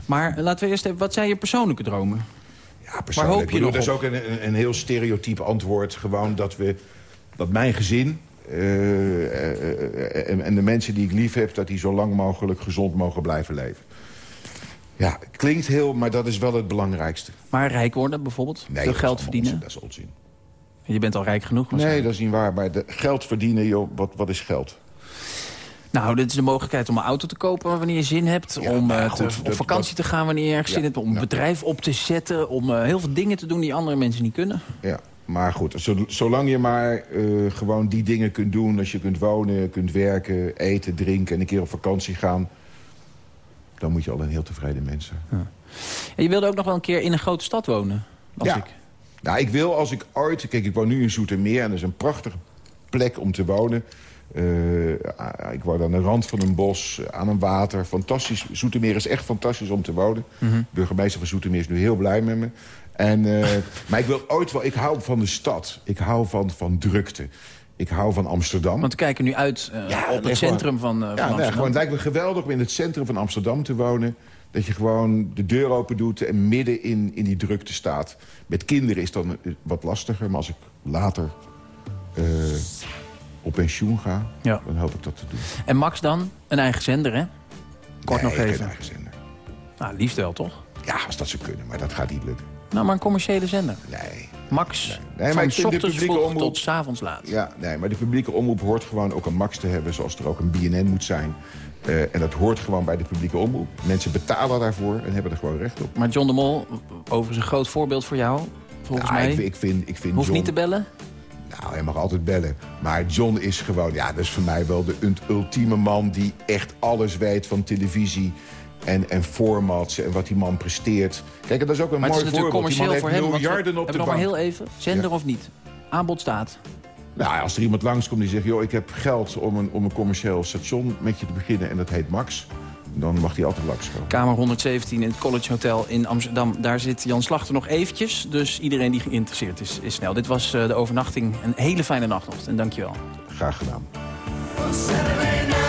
Maar laten we eerst even, wat zijn je persoonlijke dromen? Ja, persoonlijk. hoop je bedoel, nog Dat is ook een, een, een heel stereotyp antwoord. Gewoon dat, we, dat mijn gezin eh, eh, eh, en, en de mensen die ik lief heb... dat die zo lang mogelijk gezond mogen blijven leven. Ja, klinkt heel, maar dat is wel het belangrijkste. Maar rijk worden bijvoorbeeld? Nee, dat geld verdienen? onzin, Dat is onzin. Je bent al rijk genoeg Nee, dat is niet waar. Maar de, geld verdienen, joh, wat, wat is geld? Nou, dit is de mogelijkheid om een auto te kopen wanneer je zin hebt. Ja, om nou te- op dat- vakantie te gaan wanneer je ergens Ja, zin hebt. Om een ja. bedrijf op te zetten. Om heel veel dingen te doen die andere mensen niet kunnen. Ja, maar goed, zo- zolang je maar eh, gewoon die dingen kunt doen... als je kunt wonen, kunt werken, eten, drinken en een keer op vakantie gaan... dan moet je al een heel tevreden mens zijn. En je wilde ook nog wel een keer in een grote stad wonen. Als Ja. ik. Nou, ik wil als ik ooit... Kijk, ik woon nu in Zoetermeer en dat is een prachtige plek om te wonen. Eh, ik woon aan de rand van een bos, aan een water. Fantastisch. Zoetermeer is echt fantastisch om te wonen. Mhm. De burgemeester van Zoetermeer is nu heel blij met me. En, eh, maar ik wil ooit wel... Ik hou van de stad. Ik hou van, van drukte. Ik hou van Amsterdam. Want we kijken nu uit eh, Ja, op het centrum van, eh, van Ja, nee, Amsterdam. gewoon, het lijkt me geweldig om in het centrum van Amsterdam te wonen. Dat je gewoon de deur open doet en midden in, in die drukte staat. Met kinderen is dan eh, wat lastiger. Maar als ik later eh, op pensioen ga, Ja. dan hoop ik dat te doen. En Max dan? Een eigen zender, hè? Kort Nee, nog geen even. eigen zender. Nou, liefst wel, toch? Ja, als dat zou kunnen, maar dat gaat niet lukken. Nou, maar een commerciële zender. Nee. Max, Nee, maar van ik de ochtends publieke vroeg omroep- tot 's avonds laat. Ja, nee, maar de publieke omroep hoort gewoon ook een max te hebben... zoals er ook een BNN moet zijn. Eh, en dat hoort gewoon bij de publieke omroep. Mensen betalen daarvoor en hebben er gewoon recht op. Maar John de Mol, overigens een groot voorbeeld voor jou... volgens Ja, mij. ik, ik vind, ik vind Hoeft John... niet te bellen? Nou, hij mag altijd bellen. Maar John is gewoon, ja, dat is voor mij wel de ult- ultieme man... die echt alles weet van televisie en, en formats en wat die man presteert. Kijk, en dat is ook een Maar het mooi is natuurlijk voorbeeld. Commercieel voor hem. miljarden op de nog maar heel even. Zender Ja. of niet? Aanbod staat. Nou, als er iemand langskomt die zegt... joh, ik heb geld om een, om een commercieel station met je te beginnen... en dat heet Max, dan mag hij altijd langskomen. Kamer 117 in het College Hotel in Amsterdam. Daar zit Jan Slachter nog eventjes. Dus iedereen die geïnteresseerd is, is snel. Dit was eh, de overnachting. Een hele fijne nacht nog. En dankjewel. Graag gedaan. Saturday